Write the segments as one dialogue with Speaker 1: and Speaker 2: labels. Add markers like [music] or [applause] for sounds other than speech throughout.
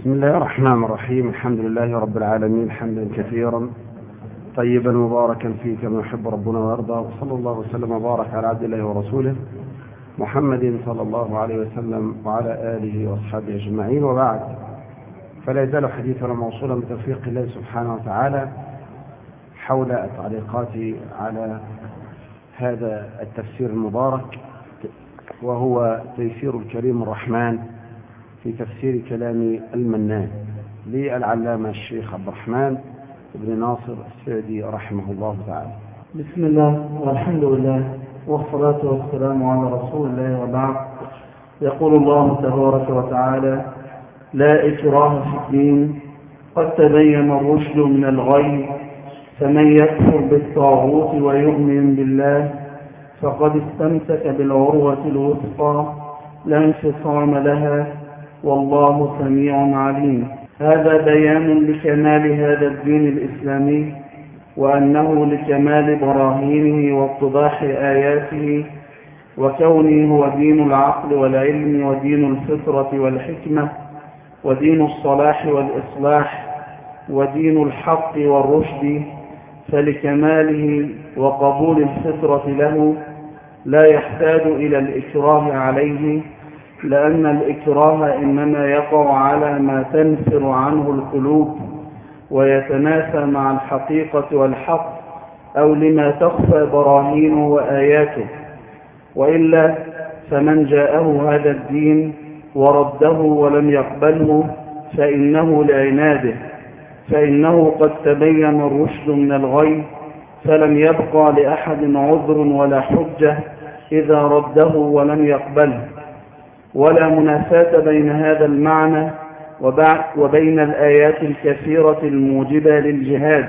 Speaker 1: بسم الله الرحمن الرحيم. الحمد لله رب العالمين حمدا كثيرا طيبا مباركا فيه كما يحب ربنا ويرضى وصلى الله وسلم وبارك على عبد الله ورسوله محمد صلى الله عليه وسلم وعلى آله وأصحابه أجمعين. وبعد فلا يزال حديثنا موصولا بتوفيق الله سبحانه وتعالى حول التعليقات على هذا التفسير المبارك وهو تيسير الكريم الرحمن. في تفسير كلام المنان للعلامة الشيخ عبد الرحمن بن ناصر السعدي رحمه الله تعالى.
Speaker 2: بسم الله والحمد لله والصلاة والسلام على رسول الله وبعد. يقول الله تبارك وتعالى لا إكراه في الدين قد تبين الرشد من الغي فمن يكفر بالطاغوت ويؤمن بالله فقد استمسك بالعروة الوثقى لا انفصام لها والله سميع عليم. هذا بيان لكمال هذا الدين الإسلامي وأنه لكمال براهينه واتضاح آياته وكونه هو دين العقل والعلم ودين الفطرة والحكمة ودين الصلاح والإصلاح ودين الحق والرشد فلكماله وقبول الفطرة له لا يحتاج إلى الإكراه عليه لأن الإكراه إنما يقع على ما تنفر عنه القلوب ويتنافى مع الحقيقة والحق أو لما تخفى براهينه وآياته. وإلا فمن جاءه هذا الدين ورده ولم يقبله فإنه لعناده فإنه قد تبين الرشد من الغي فلم يبقى لأحد عذر ولا حجة إذا رده ولم يقبله. ولا منافاة بين هذا المعنى وبين الآيات الكثيرة الموجبة للجهاد.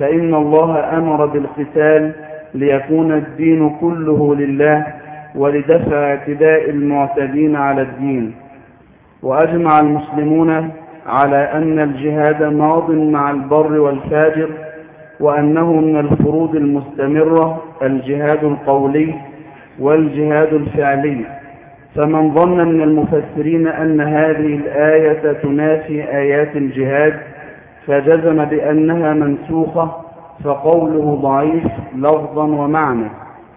Speaker 2: فإن الله أمر بالقتال ليكون الدين كله لله ولدفع اعتداء المعتدين على الدين. وأجمع المسلمون على أن الجهاد ماض مع البر والفاجر وأنه من الفروض المستمرة الجهاد القولي والجهاد الفعلي. فمن ظن من المفسرين أن هذه الآية تنافي آيات الجهاد فجزم بأنها منسوخة فقوله ضعيف لفظا ومعنى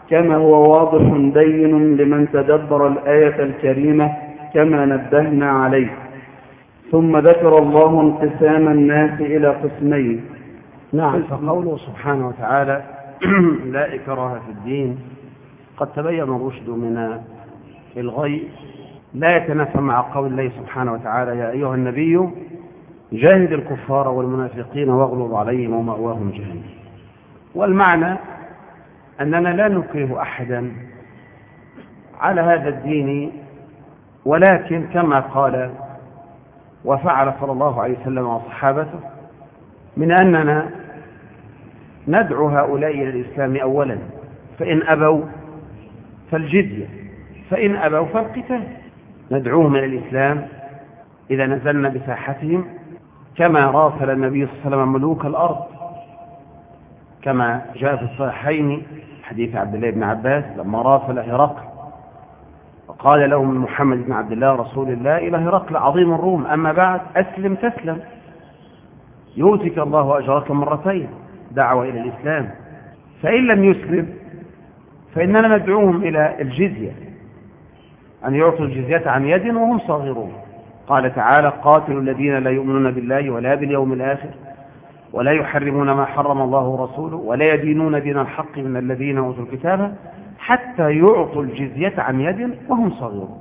Speaker 2: كما هو واضح بين لمن تدبر الآية الكريمة كما نبهنا عليه. ثم ذكر الله انقسام الناس إلى قسمين.
Speaker 1: نعم فقوله سبحانه وتعالى [clears throat] لا إكراه في الدين قد تبين الرشد من الغي لا يتنافى مع قول الله سبحانه وتعالى يا أيها النبي جاهد الكفار والمنافقين واغلظ عليهم ومأواهم جهنم. والمعنى أننا لا نكره أحدا على هذا الدين ولكن كما قال وفعل صلى الله عليه وسلم وصحابته من أننا ندعو هؤلاء إلى الإسلام أولا فإن أبوا فالجزية فإن أبوا فالقتال. ندعوهم إلى الإسلام إذا نزلنا بساحتهم كما راسل النبي صلى الله عليه وسلم ملوك الأرض. كما جاء في الصحيحين حديث عبد الله بن عباس لما راسل هرقل وقال له من محمد بن عبد الله رسول الله إلى هرقل عظيم الروم أما بعد أسلم تسلم. يؤتك الله أجرك مرتين دعوة إلى الإسلام. فإن لم يسلم فإننا ندعوهم إلى الجزية. أن يعطوا الجزية عن يد وهم صاغرون. قال تعالى قاتلوا الذين لا يؤمنون بالله ولا باليوم الآخر ولا يحرمون ما حرم الله ورسوله ولا يدينون دين الحق من الذين أوتوا الكتاب حتى يعطوا الجزية عن يد وهم صغيرون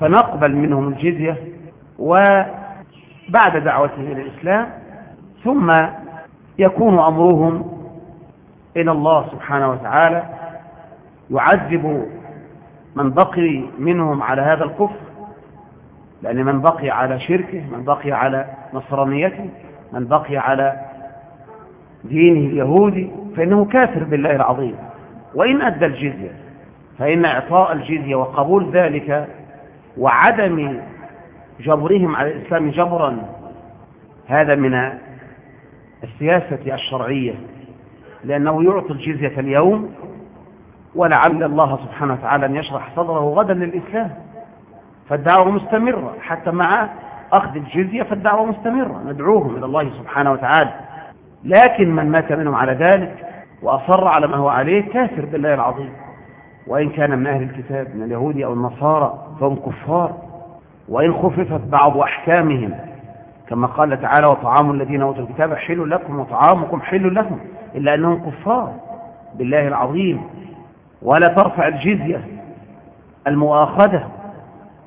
Speaker 1: فنقبل منهم الجزية وبعد دعوتهم إلى الإسلام ثم يكون أمرهم إلى الله سبحانه وتعالى يعذب من بقي منهم على هذا الكفر لأن من بقي على شركه من بقي على نصرانيته من بقي على دينه اليهودي فإنه كافر بالله العظيم. وإن أدى الجزية فإن إعطاء الجزية وقبول ذلك وعدم جبرهم على الإسلام جبرا هذا من السياسة الشرعية لأنه يعطي الجزية اليوم ولعل الله سبحانه وتعالى أن يشرح صدره غدا للإسلام. فالدعوة مستمرة. حتى مع أخذ الجزية فالدعوة مستمرة. ندعوهم إلى الله سبحانه وتعالى. لكن من مات منهم على ذلك وأصر على ما هو عليه كافر بالله العظيم. وإن كان من أهل الكتاب من اليهود أو النصارى فهم كفار. وإن خففت بعض أحكامهم كما قال تعالى وطعام الذين أوتوا الكتاب حل لكم وطعامكم حل لهم. إلا أنهم كفار بالله العظيم. ولا ترفع الجزية المؤاخذة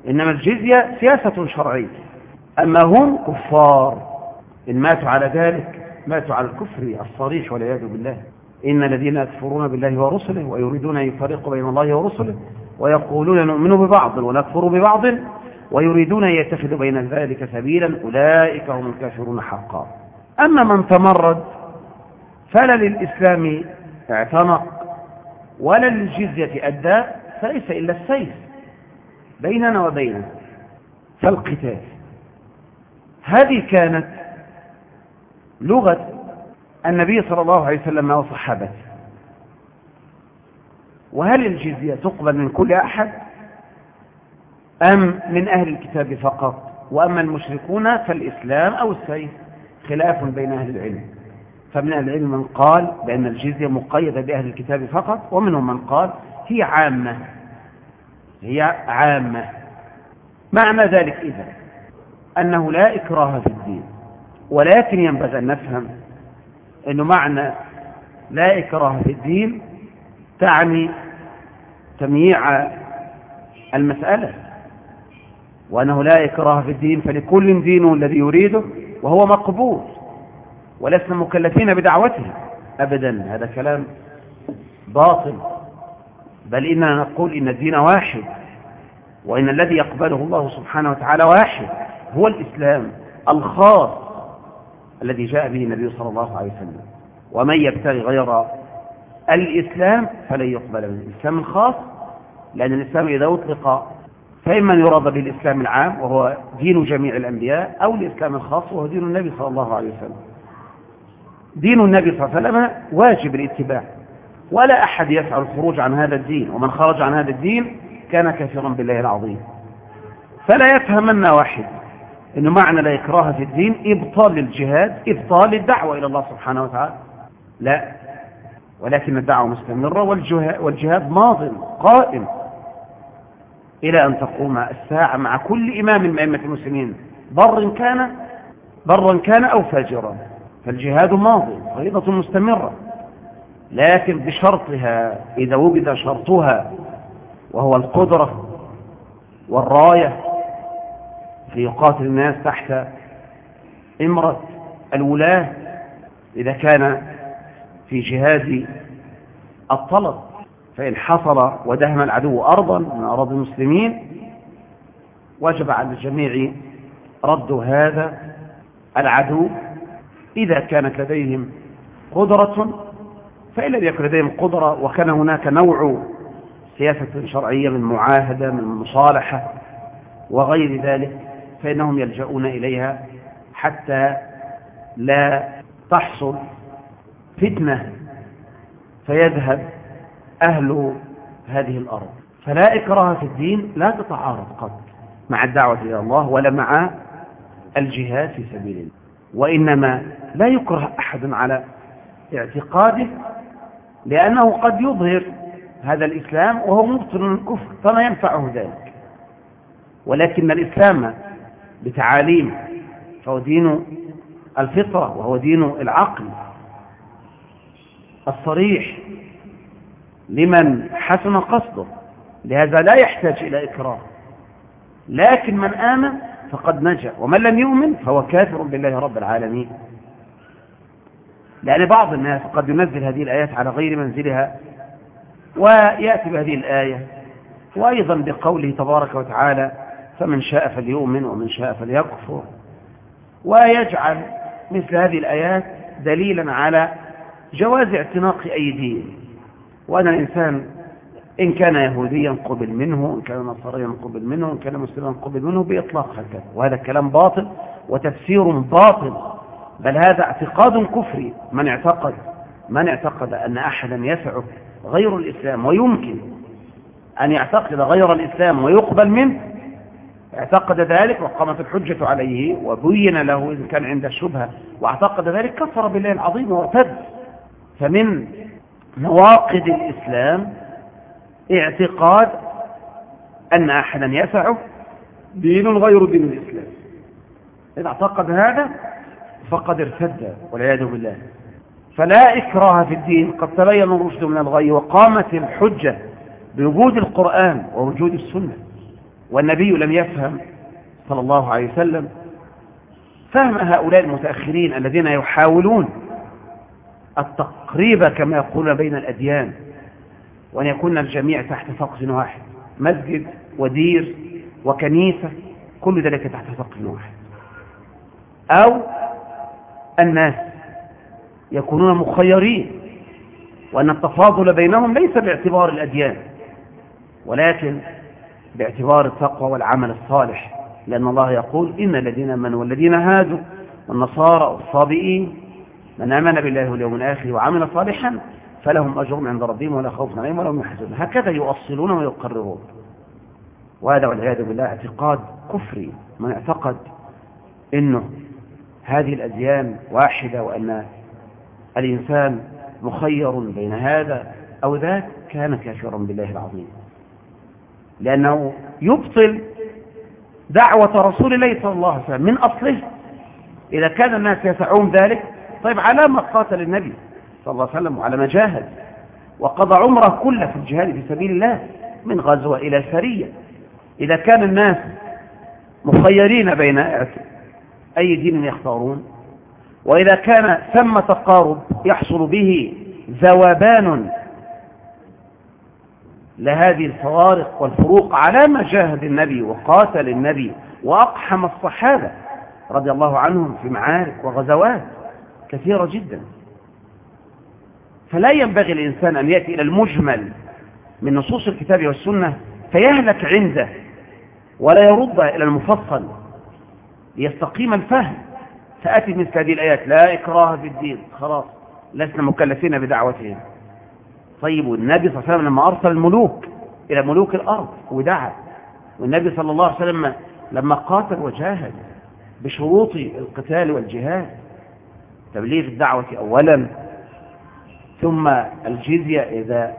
Speaker 1: إنما الجزية سياسة شرعية. أما هم كفار إن ماتوا على ذلك ماتوا على الكفر الصريح والعياذ بالله. إن الذين يكفرون بالله ورسله ويريدون أن يفرقوا بين الله ورسله ويقولون نؤمن ببعض ونكفر ببعض ويريدون أن يتخذوا بين ذلك سبيلا أولئك هم الكافرون حقا. أما من تمرد فلا للإسلام اعتنق ولا للجزية أدى فليس إلا السيف بيننا وبينه. فالقتال هذه كانت لغة النبي صلى الله عليه وسلم وصحابته. وهل الجزية تقبل من كل أحد؟ أم من أهل الكتاب فقط؟ وأما المشركون فالإسلام أو السيف؟ خلاف بين أهل العلم. فمن العلم من قال بأن الجزية مقيدة بأهل الكتاب فقط ومنهم من قال هي عامة. هي عامة. معنى ذلك إذا أنه لا إكراه في الدين ولكن ينبغي أن نفهم أنه معنى لا إكراه في الدين تعني تمييع المسألة وأنه لا إكراه في الدين فلكل دين الذي يريده وهو مقبول. ولسنا مكلفين بدعوته. أبدا هذا كلام باطل. بل إننا نقول إن الدين واحد وإن الذي يقبله الله سبحانه وتعالى واحد هو الإسلام الخاص الذي جاء به النبي صلى الله عليه وسلم. ومن يبتغي غير الإسلام فلن يقبل منه. الإسلام الخاص لأن الإسلام إذا أطلق فإما يراد به الإسلام العام وهو دين جميع الأنبياء أو الإسلام الخاص وهو دين النبي صلى الله عليه وسلم. دين النبي صلى الله عليه وسلم واجب الاتباع. ولا أحد يفعل الخروج عن هذا الدين ومن خرج عن هذا الدين كان كافرا بالله العظيم. فلا يفهمن واحد أنه معنى لا إكراه في الدين إبطال الجهاد إبطال الدعوة إلى الله سبحانه وتعالى. لا ولكن الدعوة مستمرة والجهاد ماض قائم. إلى أن تقوم الساعة مع كل إمام من أئمة المسلمين بر كان برا كان أو فاجرا. فالجهاد ماضي فريضة مستمرة. لكن بشرطها إذا وجد شرطها وهو القدرة والراية في يقاتل الناس تحت إمرة الولاة إذا كان في جهاد الطلب. فإن حصل ودهم العدو أرضا من أراضي المسلمين وجب على الجميع رد هذا العدو إذا كانت لديهم قدرة فإن لم يكن لديهم قدرة وكان هناك نوع سياسة شرعية من معاهدة من مصالحة وغير ذلك فإنهم يلجؤون إليها حتى لا تحصل فتنة فيذهب أهل هذه الأرض. فلا إكراه في الدين لا تتعارض قط مع الدعوة إلى الله ولا مع الجهاد في سبيل الله. وإنما لا يكره أحد على اعتقاده لأنه قد يظهر هذا الإسلام وهو مبطل الكفر فما ينفعه ذلك. ولكن الإسلام بتعاليم فهو دين الفطرة وهو دين العقل الصريح لمن حسن قصده لهذا لا يحتاج إلى إكراه. لكن من آمن فقد نجا. ومن لم يؤمن فهو كافر بالله رب العالمين. لأن بعض الناس قد ينزل هذه الآيات على غير منزلها ويأتي بهذه الآية وأيضا بقوله تبارك وتعالى فمن شاء فليؤمن ومن شاء فليكفر. ويجعل مثل هذه الآيات دليلا على جواز اعتناق أي دين. وأن الإنسان إن كان يهوديا قبل منه إن كان نصريا قبل منه إن كان مسلما قبل منه بإطلاق هكذا وهذا كلام باطل وتفسير باطل. بل هذا اعتقاد كفري. من اعتقد من اعتقد أن أحدا يسعه غير الإسلام ويمكن أن يعتقد غير الإسلام ويقبل منه اعتقد ذلك وقامت الحجة عليه وبين له إذا كان عنده شبهة وأعتقد ذلك كفر بالله العظيم وارتد. فمن نواقض الإسلام اعتقاد أن أحدا يسعه دين غير دين الإسلام. إذا اعتقد هذا فقد ارتد والعياذ بالله. فلا إكراه في الدين. قد تبين الرشد من الغي وقامت الحجة بوجود القرآن ووجود السنة. والنبي لم يفهم صلى الله عليه وسلم. فهم هؤلاء المتأخرين الذين يحاولون التقريب كما يقولون بين الأديان. وأن يكون الجميع تحت سقف واحد. مسجد ودير وكنيسة كل ذلك تحت سقف واحد. أو الناس يكونون مخيرين وأن التفاضل بينهم ليس باعتبار الأديان ولكن باعتبار التقوى والعمل الصالح. لأن الله يقول إن الذين آمنوا والذين هادوا والنصارى والصابئين من آمن بالله واليوم الآخر وعمل صالحا فلهم أجر عند ربهم ولا خوف عليهم ولا هم يحزنون. هكذا يؤصلون ويقررون. وهذا والعياذ بالله اعتقاد كفري. من اعتقد إنه هذه الأديان واحدة وأن الإنسان مخير بين هذا أو ذاك كان كافرا بالله العظيم. لأنه يبطل دعوة رسول الله صلى الله عليه وسلم من أصله. إذا كان الناس يسعون ذلك طيب على ما قاتل النبي؟ صلى الله عليه وسلم وعلى ما جاهد وقضى عمره كله في الجهاد في سبيل الله من غزوة إلى سرية. إذا كان الناس مخيرين بين أي دين يختارون وإذا كان ثم تقارب يحصل به ذوبان لهذه الفوارق والفروق على ما جاهد النبي وقاتل النبي وأقحم الصحابة رضي الله عنهم في معارك وغزوات كثيرة جدا. فلا ينبغي الإنسان أن يأتي إلى المجمل من نصوص الكتاب والسنة فيهلك عنده ولا يرد إلى المفصل ليستقيم الفهم. تأتي مثل هذه الآيات لا إكراه في الدين. خلاص لسنا مكلفين بدعوتهم. طيب النبي صلى الله عليه وسلم لما أرسل الملوك إلى ملوك الأرض ودعا والنبي صلى الله عليه وسلم لما قاتل وجاهد بشروط القتال والجهاد تبليغ الدعوة أولا ثم الجزية إذا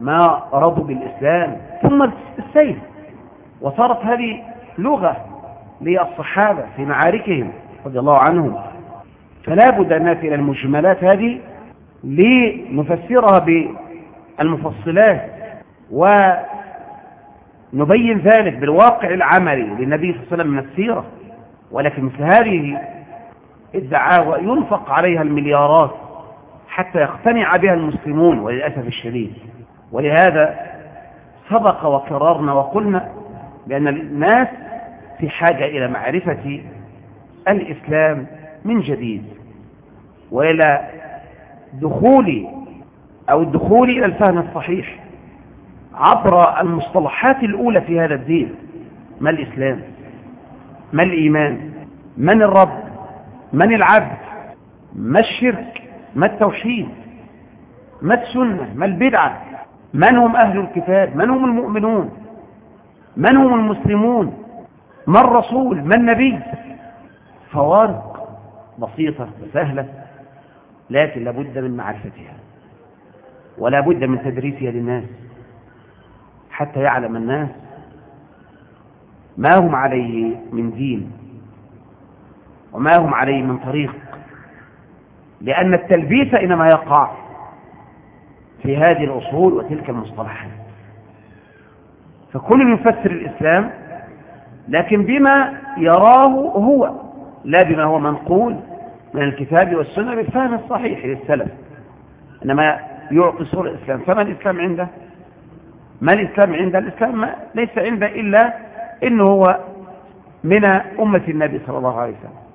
Speaker 1: ما رضوا بالإسلام ثم السيف. وصارت هذه لغة للصحابة في معاركهم رضي الله عنهم. فلا بد أن نأتي إلى المجملات هذه لنفسرها بالمفصلات ونبين ذلك بالواقع العملي للنبي صلى الله عليه وسلم من السيرة. ولكن مثل هذه الدعاوى ينفق عليها المليارات. حتى يقتنع بها المسلمون وللأسف الشديد. ولهذا سبق وكررنا وقلنا بأن الناس في حاجة إلى معرفة الإسلام من جديد وإلى دخول أو الدخول إلى الفهم الصحيح عبر المصطلحات الأولى في هذا الدين. ما الإسلام؟ ما الإيمان؟ من الرب؟ من العبد؟ ما الشرك؟ ما التوحيد؟ ما السنة؟ ما البدعة؟ من هم أهل الكتاب؟ من هم المؤمنون؟ من هم المسلمون؟ ما الرسول؟ ما النبي؟ فوارق بسيطة وسهلة لكن لابد من معرفتها ولا بد من تدريسها للناس حتى يعلم الناس ما هم عليه من دين وما هم عليه من طريق. لأن التلبيس إنما يقع في هذه الأصول وتلك المصطلحات. فكل يفسر الإسلام لكن بما يراه هو لا بما هو منقول من الكتاب والسنة بالفهم الصحيح للسلف. إنما يعطي صورة الإسلام. فما الإسلام عنده؟ ما الإسلام عنده الإسلام؟ ليس عنده إلا إنه هو من أمة النبي صلى الله عليه وسلم.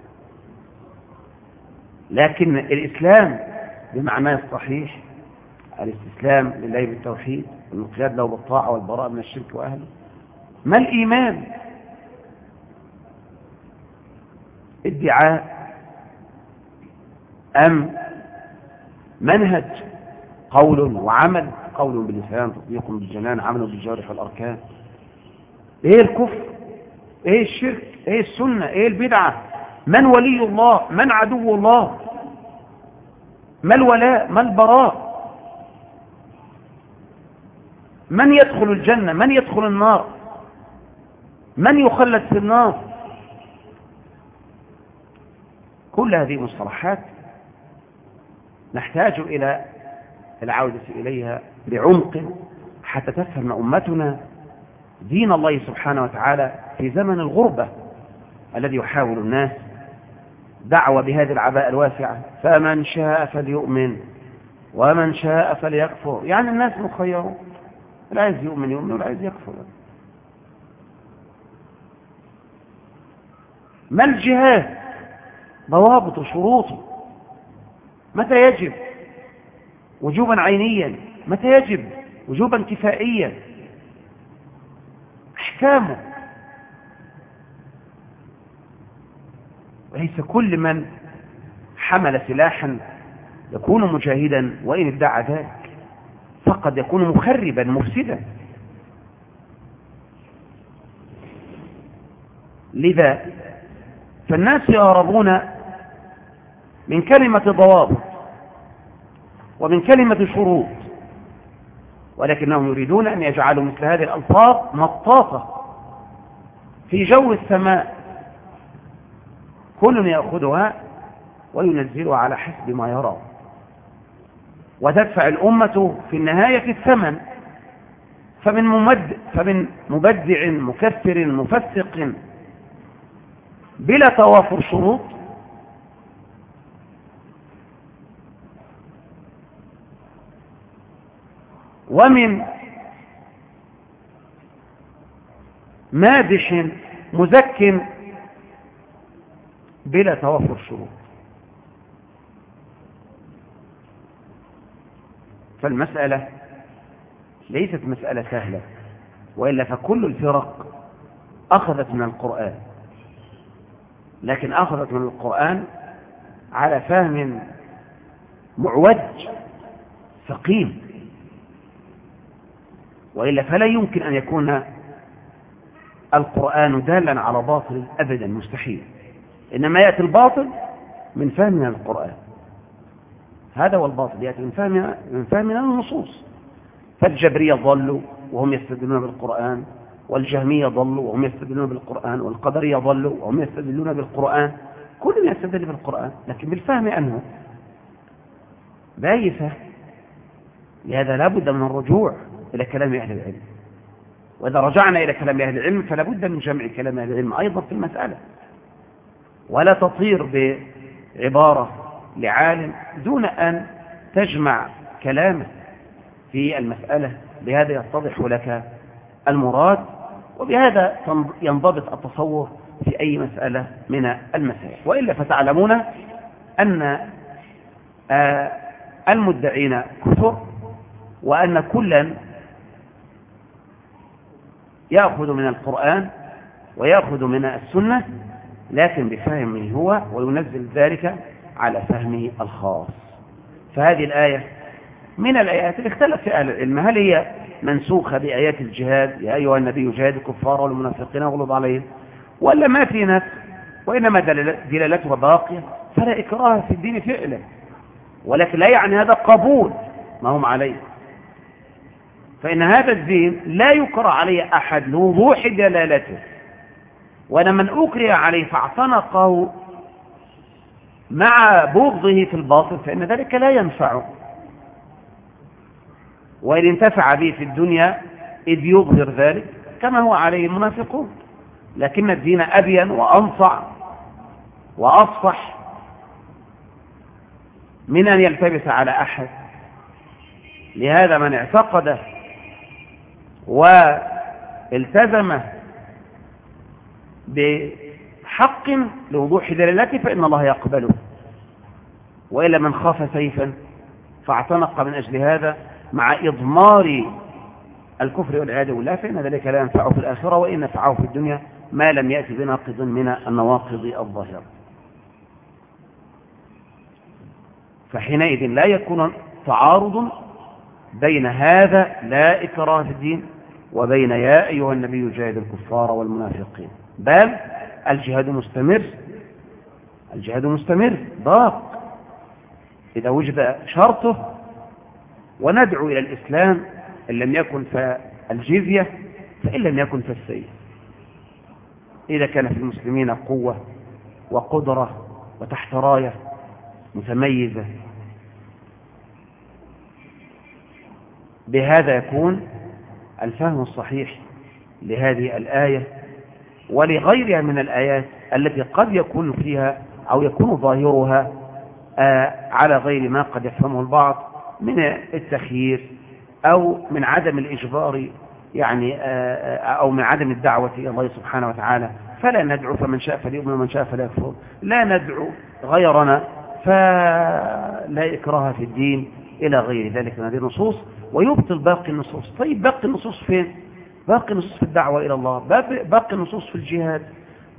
Speaker 1: لكن الإسلام بمعناه الصحيح الاستسلام لله بالتوحيد والانقياد له بالطاعة والبراءة من الشرك وأهله. ما الإيمان؟ ادعاء أم منهج قول وعمل؟ قول باللسان تطبيق بالجنان عمل بالجوارح والأركان. إيه الكفر؟ إيه الشرك؟ إيه السنة؟ إيه البدعة؟ من ولي الله؟ من عدو الله؟ ما الولاء؟ ما البراء؟ من يدخل الجنة؟ من يدخل النار؟ من يخلد في النار؟ كل هذه مصطلحات نحتاج إلى العودة إليها بعمق حتى تفهم أمتنا دين الله سبحانه وتعالى في زمن الغربة الذي يحاول الناس دعوة بهذه العباءة الواسعة. فمن شاء فليؤمن ومن شاء فليكفر. يعني الناس مخيرون. لا عايز يؤمن يؤمن ولا عايز يكفر. ما الجهاد؟ ضوابط وشروطه متى يجب؟ وجوبا عينيا. متى يجب؟ وجوبا كفائيا. أحكامه. وليس كل من حمل سلاحا يكون مجاهدا وإن ادعى ذلك فقد يكون مخربا مفسدا. لذا فالناس يهربون من كلمة ضوابط ومن كلمة شروط ولكنهم يريدون أن يجعلوا مثل هذه الألفاظ مطاطة في جو السماء. كل يأخذها وينزلها على حسب ما يرى. وتدفع الأمة في النهاية الثمن. فمن, ممد فمن مبدع مكفر مفسق بلا توافر شروط ومن مادح مزك بلا توفر شروط فالمسألة ليست مسألة سهلة وإلا فكل الفرق أخذت من القرآن. لكن أخذت من القرآن على فهم معوج ثقيل. وإلا فلا يمكن أن يكون القرآن دالا على باطل أبدا مستحيل. إنما يأتي الباطل من فهمنا القرآن. هذا هو الباطل يأتي من فهمنا, من فهمنا النصوص. فالجبرية ضلوا وهم يستدلون بالقرآن والجهمية ضلوا وهم يستدلون بالقرآن والقدرية ضلوا وهم يستدلون بالقرآن. كلهم يستدل بالقرآن لكن بالفهم عنه. بأي فهم لهذا لا بد من الرجوع إلى كلام أهل العلم. وإذا رجعنا إلى كلام أهل العلم فلا بد من جمع كلام أهل العلم أيضا في المسألة. ولا تطير بعبارة لعالم دون أن تجمع كلامه في المسألة. بهذا يتضح لك المراد وبهذا ينضبط التصور في أي مسألة من المسائل. وإلا فتعلمون أن آه، المدعين كثر وأن كلا يأخذ من القرآن ويأخذ من السنة لكن بفهمه هو وينزل ذلك على فهمه الخاص. فهذه الآية من الآيات اللي اختلف في أهل العلم. هل هي منسوخة بآيات الجهاد؟ يا أيها النبي جهاد الكفار والمنافقين واغلظ عليهم. ولا ما في نسخ وإنما دلالتها باقية. فلا إكراه في الدين فعلا. ولكن لا يعني هذا قبول. ما هم عليه. فإن هذا الدين لا يكره عليه أحد لوضوح دلالته. وأن من أكره عليه فاعتنقه مع بغضه في الباطل فإن ذلك لا ينفعه. وإن انتفع به في الدنيا إذ يظهر ذلك كما هو عليه المنافقون. لكن الدين أبين وأنصع وأصفح من أن يلتبس على أحد. لهذا من اعتقده والتزم بحق لوضوح دلالته فإن الله يقبله. وإلا من خاف سيفا فاعتنق من أجل هذا مع إضمار الكفر والعياذ بالله فإن ذلك لا ينفعه في الآخرة وإن نفعه في الدنيا ما لم يأتي بناقض من النواقض الظاهرة. فحينئذ لا يكون تعارض بين هذا لا إكراه في الدين وبين يا أيها النبي جاهد الكفار والمنافقين. بل الجهاد مستمر. الجهاد مستمر ضاق. إذا وجد شرطه وندعو إلى الإسلام إن لم يكن فالجزية فإن لم يكن فالسيف. إذا كان في المسلمين قوة وقدرة وتحت راية متميزة. بهذا يكون الفهم الصحيح لهذه الآية ولغيرها من الآيات التي قد يكون فيها أو يكون ظاهرها آه، على غير ما قد يفهمه البعض من التخيير أو من عدم الإجبار يعني آه، آه، أو من عدم الدعوة إلى الله سبحانه وتعالى. فلا ندعو فمن شاء فليؤمن ومن شاء فلا يكفر لا ندعو غيرنا فلا إكراه في الدين إلى غير ذلك من هذه النصوص ويبطل باقي النصوص. طيب باقي النصوص فين؟ باقي النصوص في الدعوة إلى الله باقي النصوص في الجهاد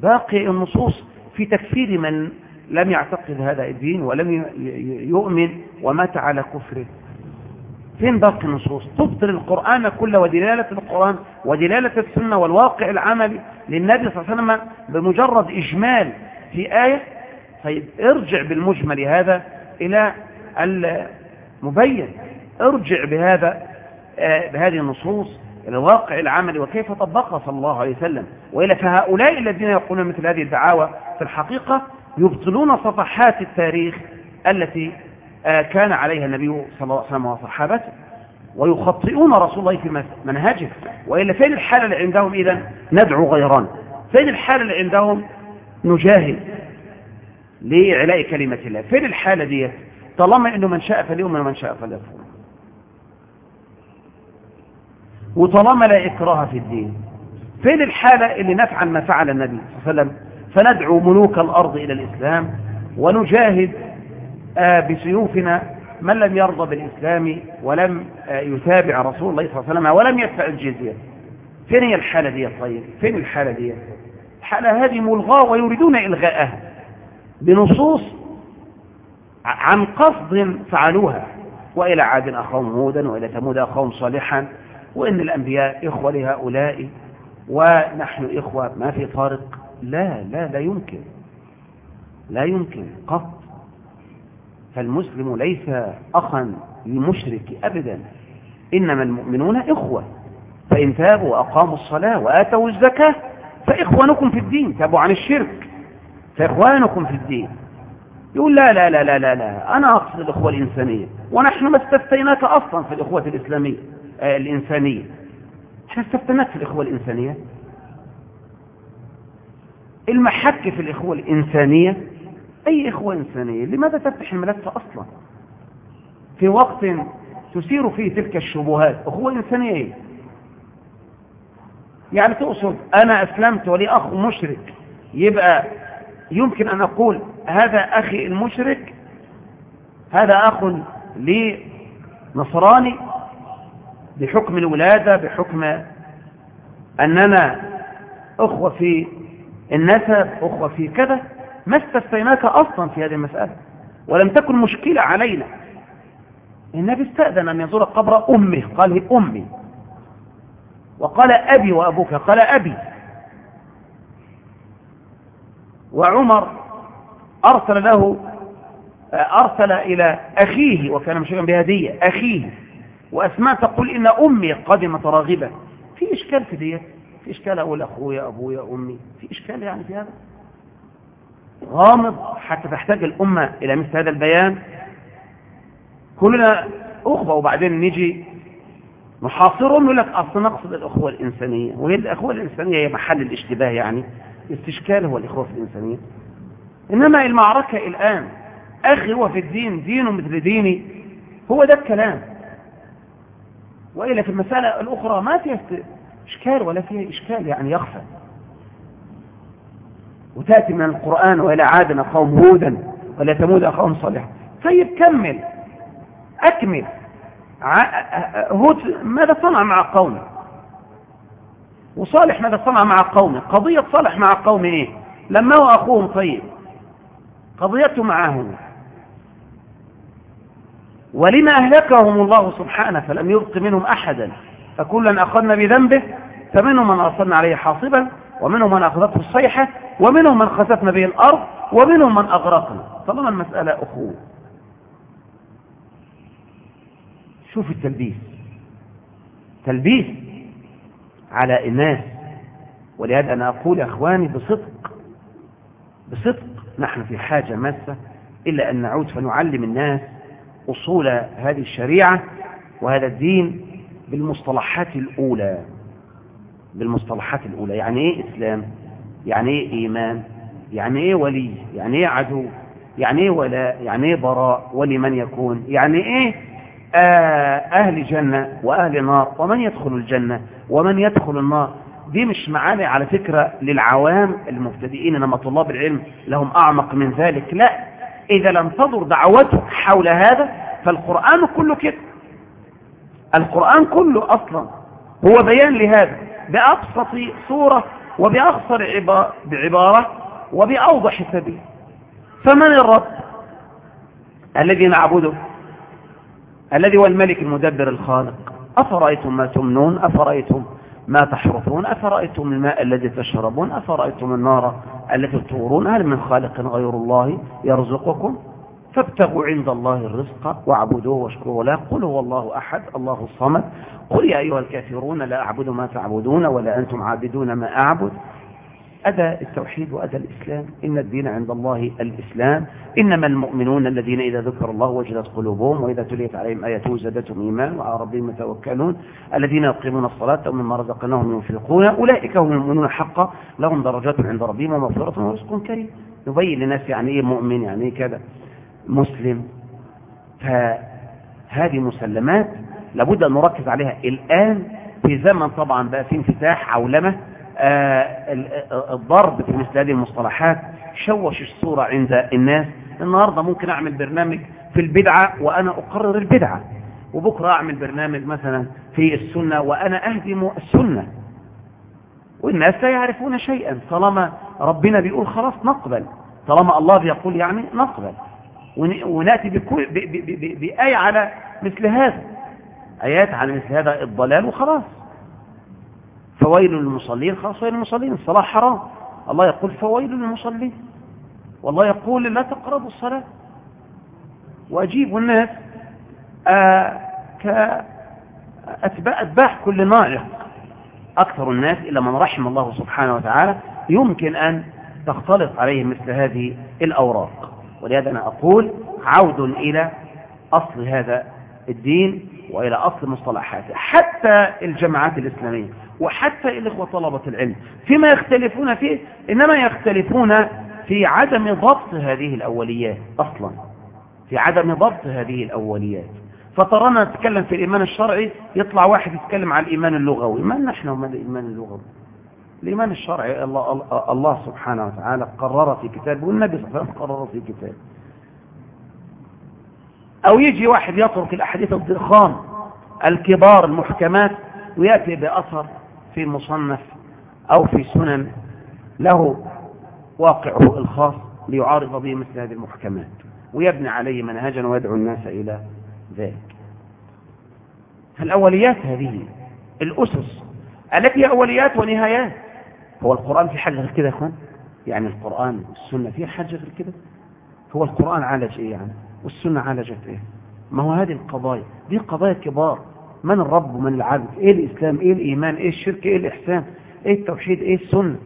Speaker 1: باقي النصوص في تكفير من لم يعتقد هذا الدين ولم يؤمن ومات على كفره. فين باقي النصوص؟ تبطل القرآن كله ودلالة القرآن ودلالة السنة والواقع العملي للنبي صلى الله عليه وسلم بمجرد إجمال في آية. طيب ارجع بالمجمل هذا إلى المبين. ارجع بهذا آه، بهذه النصوص الواقع العملي وكيف طبقها صلى الله عليه وسلم. وإلى فهؤلاء الذين يقولون مثل هذه الدعاوى في الحقيقة يبطلون صفحات التاريخ التي آه، كان عليها النبي صلى الله عليه وسلم وصحابته ويخطئون رسول الله في منهجه. وإلا فين الحالة اللي عندهم إذا ندعو غيران؟ فين الحالة اللي عندهم نجاهد لإعلاء كلمة الله؟ فين الحالة دي طالما أنه من شاء فليؤمن ومن شاء فليكفر؟ وطالما لا إكراه في الدين. فين الحالة اللي نفعل ما فعل النبي صلى الله عليه وسلم؟ فندعو ملوك الأرض إلى الإسلام ونجاهد آه، بسيوفنا من لم يرضى بالإسلام ولم آه، يتابع رسول الله صلى الله عليه وسلم ولم يدفع الجزية. فين هي الحالة دي طيب؟ فين الحالة دي؟ الحالة هذه ملغاة ويريدون إلغاءها بنصوص عن قصد فعلوها وإلى عاد أخاهم هودا وإلى ثمود أخاهم صالحا. وإن الأنبياء إخوة لهؤلاء ونحن إخوة ما في فارق لا لا لا يمكن. لا يمكن قط. فالمسلم ليس أخا للمشرك أبدا. إنما المؤمنون إخوة. فإن تابوا وأقاموا الصلاة وآتوا الزكاة فإخوانكم في الدين. تابوا عن الشرك فإخوانكم في الدين. يقول لا لا لا لا لا, لا. أنا أقصد الإخوة الإنسانية. ونحن ما استفتيناك أصلا في الإخوة الإسلامية. الإنسانية. إحنا استفتيناك في الإخوة الإنسانية؟ المحك في الإخوة الإنسانية. أي إخوة إنسانية؟ لماذا تفتح الملف أصلا؟ في وقت تثير فيه تلك الشبهات أخوة إنسانية. إيه؟ يعني تقصد أنا أسلمت ولي أخ مشرك يبقى يمكن أن أقول هذا أخي المشرك؟ هذا أخ لي نصراني بحكم الولادة بحكم أننا أخوة في النسب أخوة في كذا ما استفتيناك أصلا في هذه المسألة. ولم تكن مشكلة علينا. النبي استأذن أن يزور قبر أمه. قال هي أمي. وقال أبي وأبوك. قال أبي. وعمر أرسل له أرسل إلى أخيه وكان مشكلا بهدية أخيه. وأسماء تقول إن أمي قدمت راغبة في إشكال في ديت في إشكال أقول أخويا أبويا أمي. في إشكال يعني في هذا. غامض حتى تحتاج الأمة إلى مثل هذا البيان. كلنا أخوة وبعدين نيجي نحاصرهم لك أصل نقصد الأخوة الإنسانية. وهي الأخوة الإنسانية هي محل الاشتباه يعني. استشكال هو الإخوة في الإنسانية. إنما المعركة الآن أخي هو في الدين دينه مثل ديني. هو ده الكلام. وإلا في المسألة الأخرى ما فيها إشكال ولا فيها إشكال يعني يخفى. وتأتي من القرآن وإلى عادنا قوم هودا ولا ثمود أخاهم صالح. طيب كمل. أكمل. هود ماذا صنع مع قومه؟ وصالح ماذا صنع مع قومه؟ قضية صالح مع قومه إيه؟ لما هو أخوهم طيب قضيته معهم. ولما أهلكهم الله سبحانه فلم يبق منهم أحدا فكلا أخذنا بذنبه فمنهم من أرسلنا عليه حاصبا ومنهم من أخذته الصيحة ومنهم من خسفنا به الأرض ومنهم من أغرقنا طالما المسألة أخوة. شوف التلبيس. تلبيس على الناس. ولهذا أنا أقول يا أخواني بصدق. بصدق. نحن في حاجة ماسة إلا أن نعود فنعلم الناس أصول هذه الشريعة وهذا الدين بالمصطلحات الأولى بالمصطلحات الأولى. يعني إيه إسلام؟ يعني إيه إيمان؟ يعني إيه ولي؟ يعني إيه عدو؟ يعني إيه ولاء؟ يعني إيه براء؟ ولمن يكون؟ يعني إيه؟ آه أهل جنة وأهل نار. ومن يدخل الجنة ومن يدخل النار؟ دي مش معاني على فكرة للعوام المبتدئين إنما طلاب العلم لهم أعمق من ذلك. لا إذا لم تدر دعوته حول هذا فالقرآن كله كده. القرآن كله أصلا هو بيان لهذا بأبسط صورة وبأخصر بعبارة وبأوضح سبيل. فمن الرب الذي نعبده؟ الذي هو الملك المدبر الخالق. أفرأيتم ما تمنون؟ أفرأيتم ما تحرثون؟ أفرأيتم الماء الذي تشربون؟ أفرأيتم النار التي تورون هل من خالق غير الله يرزقكم؟ فابتغوا عند الله الرزق واعبدوه واشكروا له قل هو الله أحد الله الصمد. قل يا أيها الكافرون لا أعبد ما تعبدون ولا أنتم عابدون ما أعبد. أدى التوحيد وأدى الإسلام. إن الدين عند الله الإسلام. إنما المؤمنون الذين إذا ذكر الله وجدت قلوبهم وإذا تليت عليهم آياته زادتهم إيمان وعلى ربهم يتوكلون. الذين يقيمون الصلاة ومما رزقناهم ينفقون. أولئك هم المؤمنون حقا. لهم درجات عند ربهم ومغفرة ورزق كريم. نبين للناس يعني إيه مؤمن يعني إيه كذا. مسلم. فهذه مسلمات لابد أن نركز عليها. الآن في زمن طبعا بقى في انفتاح عولمة. الضرب في مثل هذه المصطلحات شوش الصورة عند الناس. النهاردة ممكن أعمل برنامج في البدعة وأنا أقرر البدعة وبكرة أعمل برنامج مثلا في السنة وأنا أهدم السنة. والناس لا يعرفون شيئا طالما ربنا بيقول خلاص نقبل طالما الله بيقول يعني نقبل. ونأتي بآية على مثل هذا آيات على مثل هذا الضلال وخلاص. فويل للمصلين؟ خلاص ويل للمصلين الصلاة حرام. الله يقول فويل للمصلين. والله يقول لا تقربوا الصلاة. وأجيبوا الناس آه كأتباع أتباع كل ناعق أكثر الناس إلا من رحم الله سبحانه وتعالى. يمكن أن تختلط عليهم مثل هذه الأوراق. ولهذا أنا أقول عود إلى أصل هذا الدين وإلى أصل مصطلحاته. حتى الجماعات الإسلامية. وحتى الإخوة طلبة العلم فيما يختلفون فيه إنما يختلفون في عدم ضبط هذه الأوليات أصلا في عدم ضبط هذه الأوليات. فترانا نتكلم في الإيمان الشرعي يطلع واحد يتكلم عن الإيمان اللغوي. ما نحن وما الإيمان اللغوي؟ الإيمان الشرعي الله, الله سبحانه وتعالى قرر في كتابه والنبي صلى الله عليه وسلم قرر في كتابه. أو يجي واحد يترك الأحاديث الضخام الكبار المحكمات ويأتي بأثر في مصنف أو في سنن له واقعه الخاص ليعارض به مثل هذه المحكمات ويبني عليه منهجا ويدعو الناس إلى ذلك. فالأوليات هذه الأسس التي هي أوليات ونهايات هو القرآن في حاجة غير كده يا أخوان؟ يعني القرآن والسنة فيها حاجة غير كده؟ هو القرآن عالج إيه يعني والسنة عالجت إيه ما هو هذه القضايا؟ دي قضايا كبار. من الرب ومن العبد؟ إيه الإسلام؟ إيه الإيمان؟ إيه الشرك؟ إيه الإحسان؟ إيه التوحيد؟ إيه السنة؟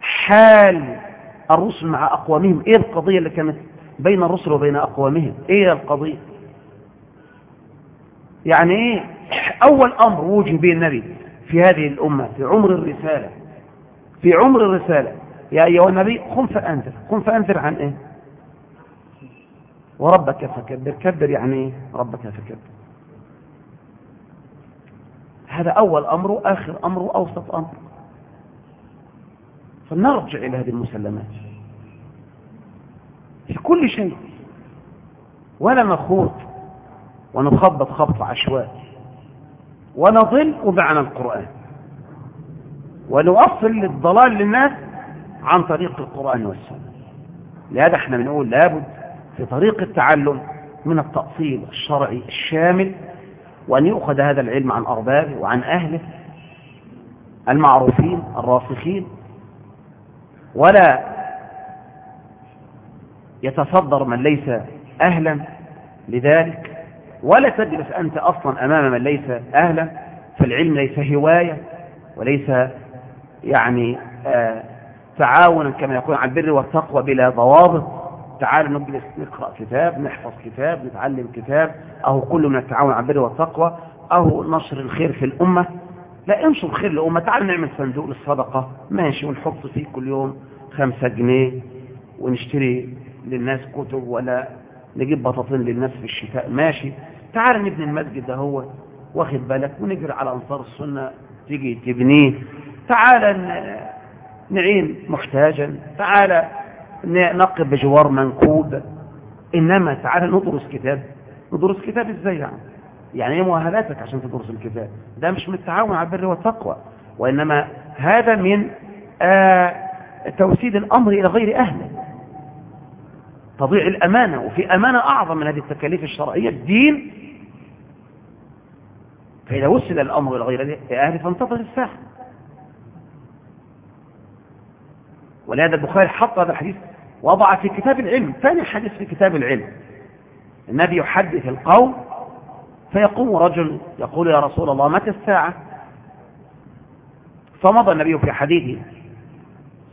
Speaker 1: حال الرسل مع أقوامهم إيه القضية اللي كانت بين الرسل وبين أقوامهم؟ إيه القضية؟ يعني إيه؟ أول أمر وجه به النبي في هذه الأمة في عمر الرسالة في عمر الرسالة يا أيها النبي قم فأنذر. قم فأنذر عن إيه؟ وربك فكبر. كبر يعني إيه؟ ربك فكبر. هذا أول أمر آخر أمر أوسط أمر فنرجع إلى هذه المسلمات. في كل شيء ولا نخوض ونخبط خبط عشوائي ونضل وبعنا القرآن ونوصل للضلال للناس عن طريق القرآن والسنة. لهذا إحنا بنقول لابد في طريق التعلم من التأصيل الشرعي الشامل وأن يؤخذ هذا العلم عن أربابه وعن أهله المعروفين الراسخين ولا يتصدر من ليس أهلا لذلك ولا تجلس أنت أصلا أمام من ليس أهلا فالعلم ليس هواية وليس يعني آه تعاونا كما يقول عن البر والتقوى بلا ضوابط. تعال نجلس نقرأ كتاب نحفظ كتاب نتعلم كتاب أو كل من التعاون على البر والتقوى أو نشر الخير في الأمة. لا انشر خير الأمة تعال نعمل صندوق للصدقة. ماشي ونحط فيه كل يوم خمسة جنيه ونشتري للناس كتب ولا نجيب بطاطين للناس في الشتاء. ماشي تعال نبني المسجد ده هو واخد بالك ونجري على أنصار السنة تيجي تبنيه. تعال نعين محتاجا. تعال نقف بجوار منكوب إنما تعال ندرس كتاب. ندرس كتاب إزاي يعني؟ يعني إيه مؤهلاتك عشان تدرس الكتاب؟ ده مش من التعاون على البر والتقوى. وإنما هذا من آه توسيد الأمر إلى غير أهله. تضيع الأمانة وفي أمانة أعظم من هذه التكاليف الشرعية الدين. فإذا وسل الأمر إلى غير أهله فانتظر الساحة. ولهذا البخاري حط هذا الحديث وضع في كتاب العلم ثاني حديث في كتاب العلم؟ النبي يحدث القوم فيقوم رجل يقول يا رسول الله متى الساعة؟ فمضى النبي في حديثه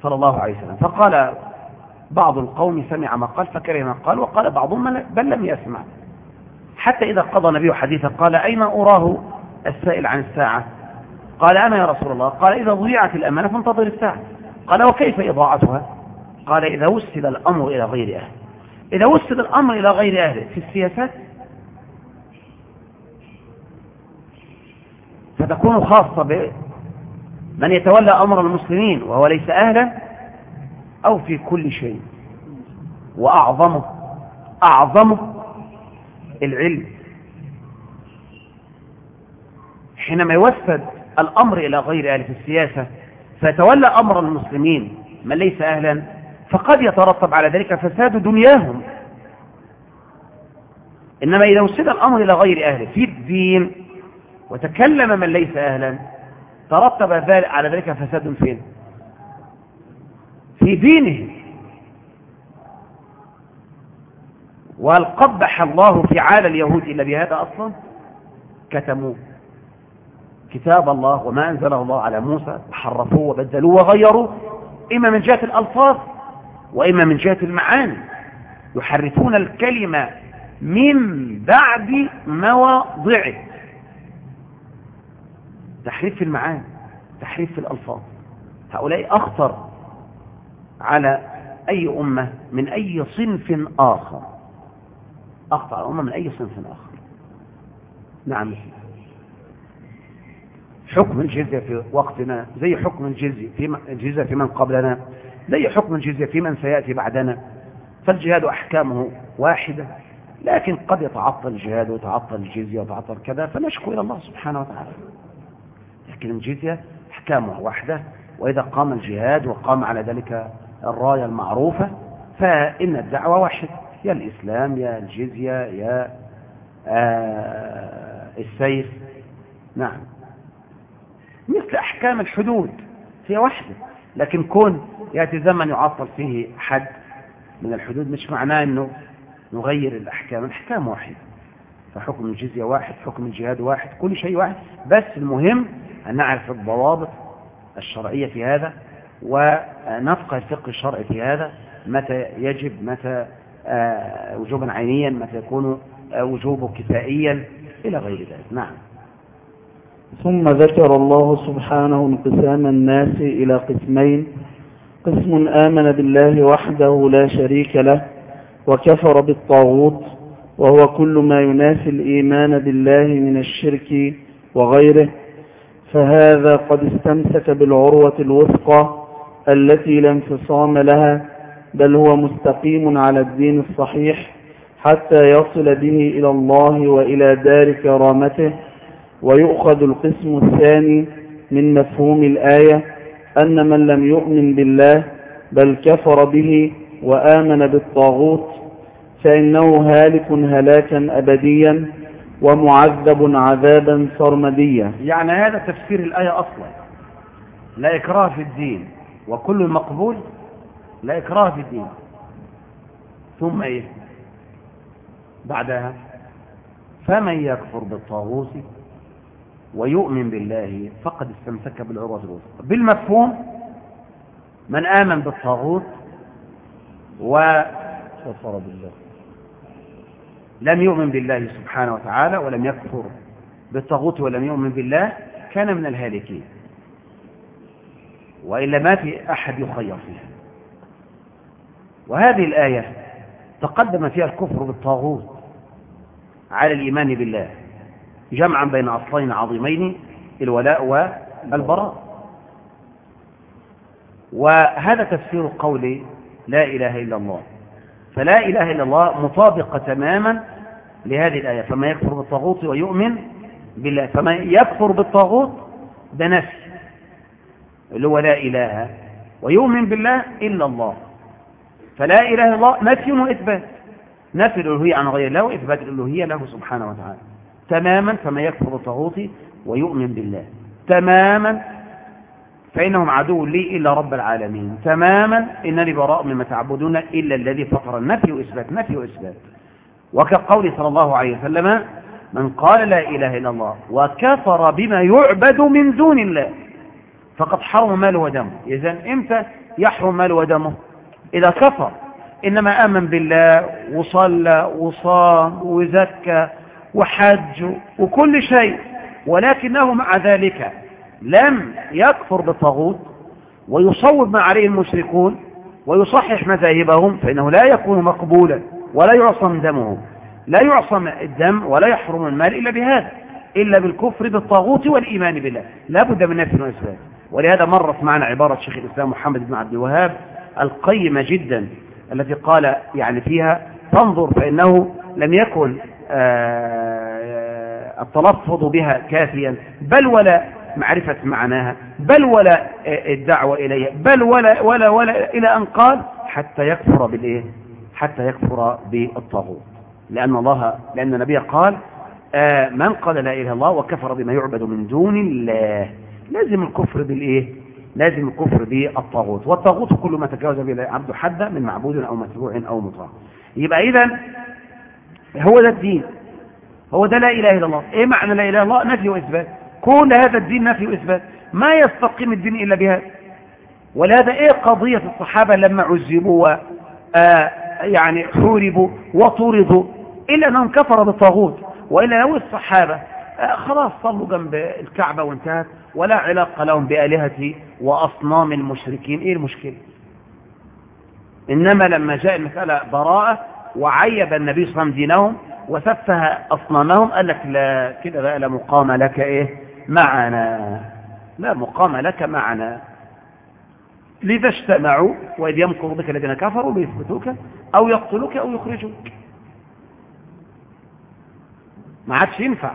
Speaker 1: صلى الله عليه وسلم فقال بعض القوم سمع ما قال فكره ما قال وقال بعضهم بل لم يسمع. حتى إذا قضى النبي حديثه قال أين أراه السائل عن الساعة؟ قال أنا يا رسول الله قال إذا ضيعت الأمانة فانتظر الساعة. قال وكيف إضاعتها؟ قال إذا وسد الأمر إلى غير أهله. إذا وسد الأمر إلى غير أهله في السياسات فتكون خاصة بمن يتولى أمر المسلمين وهو ليس أهلا أو في كل شيء. وأعظمه أعظمه العلم. حينما يوسد الأمر إلى غير أهل في السياسة فيتولى أمر المسلمين من ليس أهلا فقد يترتب على ذلك فساد دنياهم. إنما إذا وسد الأمر إلى غير أهله في الدين وتكلم من ليس أهلا ترتب على ذلك فساد فين؟ في دينه. وهل قبح الله فعال اليهود إلا بهذا أصلا؟ كتموه. كتاب الله وما أنزله الله على موسى وحرفوه وبدلوه وغيروا إما من جهة الألفاظ وإما من جهة المعاني. يحرفون الكلمة من بعد مواضعه. تحريف في المعاني تحريف في الألفاظ. هؤلاء أخطر على أي أمة من أي صنف آخر. أخطر على أمة من أي صنف آخر. نعم. حكم الجزية في وقتنا زي حكم الجزية في الجزية في من قبلنا. زي حكم الجزية في من سيأتي بعدنا فالجهاد أحكامه واحدة لكن قد يتعطل الجهاد ويتعطل الجزية ويتعطل كذا فنشكو إلى الله سبحانه وتعالى. لكن الجزية أحكامه واحدة وإذا قام الجهاد وقام على ذلك الراية المعروفة فإن الدعوة واحد يا الإسلام يا الجزية يا آه السيف. نعم. مثل أحكام الحدود هي واحدة لكن كون يأتي زمن يعطل فيه حد من الحدود مش معناه أنه نغير الأحكام. الأحكام واحدة فحكم الجزية واحد حكم الجهاد واحد كل شيء واحد. بس المهم أن نعرف الضوابط الشرعية في هذا ونفقه الفقه الشرعي في هذا متى يجب متى آه، وجوبا عينيا متى يكون آه، وجوبه كفائيا إلى غير ذلك. نعم.
Speaker 2: ثم ذكر الله سبحانه انقسام الناس إلى قسمين. قسم آمن بالله وحده لا شريك له وكفر بالطاغوت وهو كل ما ينافي الإيمان بالله من الشرك وغيره فهذا قد استمسك بالعروة الوثقى التي لا انفصام لها بل هو مستقيم على الدين الصحيح حتى يصل به إلى الله وإلى دار كرامته ويؤخذ القسم الثاني من مفهوم الآية أن من لم يؤمن بالله بل كفر به وآمن بالطاغوت فإنه هالك هلاكا أبديا ومعذب عذابا سرمديا.
Speaker 1: يعني هذا تفسير الآية أصلا. لا إكراه في الدين. وكل مقبول لا إكراه في الدين. ثم إيه؟ بعدها. فمن يكفر بالطاغوت ويؤمن بالله فقد استمسك بالعروة الوثقى. بالمفهوم من آمن بالطاغوت وكفر بالله. لم يؤمن بالله سبحانه وتعالى ولم يكفر بالطاغوت ولم يؤمن بالله كان من الهالكين. وإلا ما في أحد يخير فيها. وهذه الآية تقدم فيها الكفر بالطاغوت على الإيمان بالله. جمعا بين أصلين عظيمين الولاء والبراء. وهذا تفسير قول لا إله إلا الله. فلا إله إلا الله مطابقة تماما لهذه الآية. فما يكفر بالطاغوت ويؤمن بالله. فما يكفر بالطاغوت ده نفي اللي هو لا إله ويؤمن بالله إلا الله. فلا إله إلا الله نفي وإثبات. نفي الألوهية عن غير الله وإثبات الألوهية له سبحانه وتعالى. تماما فما يكفر بالطاغوت ويؤمن بالله. تماما فإنهم عدو لي إلا رب العالمين. تماما إنني براء مما تعبدون إلا الذي فطر النفي وإثبات نفي وإثبات. وكقول صلى الله عليه وسلم من قال لا إله إلا الله وكفر بما يعبد من دون الله فقد حرم ماله ودمه. إذن إمتى يحرم ماله ودمه؟ إذا كفر. إنما آمن بالله وصلى وصام وزكى وحج وكل شيء ولكنه مع ذلك لم يكفر بالطاغوت ويصوب ما عليه المشركون ويصحح مذاهبهم فإنه لا يكون مقبولا ولا يعصم دمه. لا يعصم الدم ولا يحرم المال إلا بهذا إلا بالكفر بالطاغوت والإيمان بالله. لا بد من نفي وإثبات. ولهذا مرت معنا عبارة شيخ الإسلام محمد بن عبد الوهاب القيمة جدا التي قال يعني فيها تنظر فإنه لم يكن التلفظ بها كافيا بل ولا معرفة معناها بل ولا الدعوة إليها بل ولا, ولا, ولا إلى أن قال حتى يكفر بالإيه؟ حتى يكفر بالطاغوت. لأن الله لأن النبي قال آه من قال لا إله إلا الله وكفر بما يعبد من دون الله. لازم الكفر بالإيه؟ لازم الكفر بالطاغوت. والطاغوت كل ما تجاوز به العبد حدا من معبود أو متبوع أو مطاع. يبقى إذا هو ده الدين. هو ده لا إله إلا الله. إيه معنى لا إله إلا الله؟ نفي وإثبات. كل هذا الدين نفي وإثبات. ما يستقيم الدين إلا بهذا ولهذا إيه قضية الصحابة لما عذبوا آه يعني حوربوا وطردوا؟ إلا أنهم كفروا بالطاغوت. وإلا لو الصحابة آه خلاص صلوا جنب الكعبة وانتهت. ولا علاقة لهم بآلهة وأصنام المشركين. إيه المشكلة؟ إنما لما جاء المسألة براءة وعيب النبي صلى الله عليه وسلم دينهم وسفه أصنامهم قال لك لا كده بقى لا مقام لك إيه؟ معنا. لا مقام لك معنا. لذا اجتمعوا وإذ يمكر بك الذين كفروا ليثبتوك أو يقتلوك أو يخرجوك. ما عادش ينفع.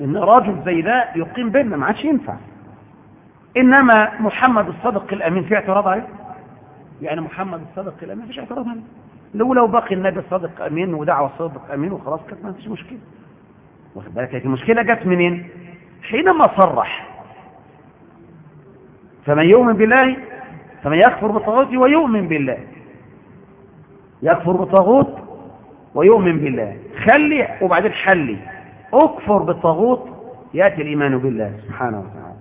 Speaker 1: إن راجل زي ده يقيم بيننا ما عادش ينفع. إنما محمد الصدق الأمين في اعتراض عليه؟ يعني محمد الصدق الأمين فيش اعتراض عليه. لو لو بقي النبي الصادق أمين ودعوة الصادق أمين وخلاص كانت ما فيش مشكلة. واخد بالك؟ لكن المشكلة جت منين؟ حينما صرح. فمن يؤمن بالله فمن يكفر بالطاغوت ويؤمن بالله. يكفر بالطاغوت ويؤمن بالله. خلي وبعدين حلي. اكفر بالطاغوت يأتي الإيمان بالله سبحانه وتعالى.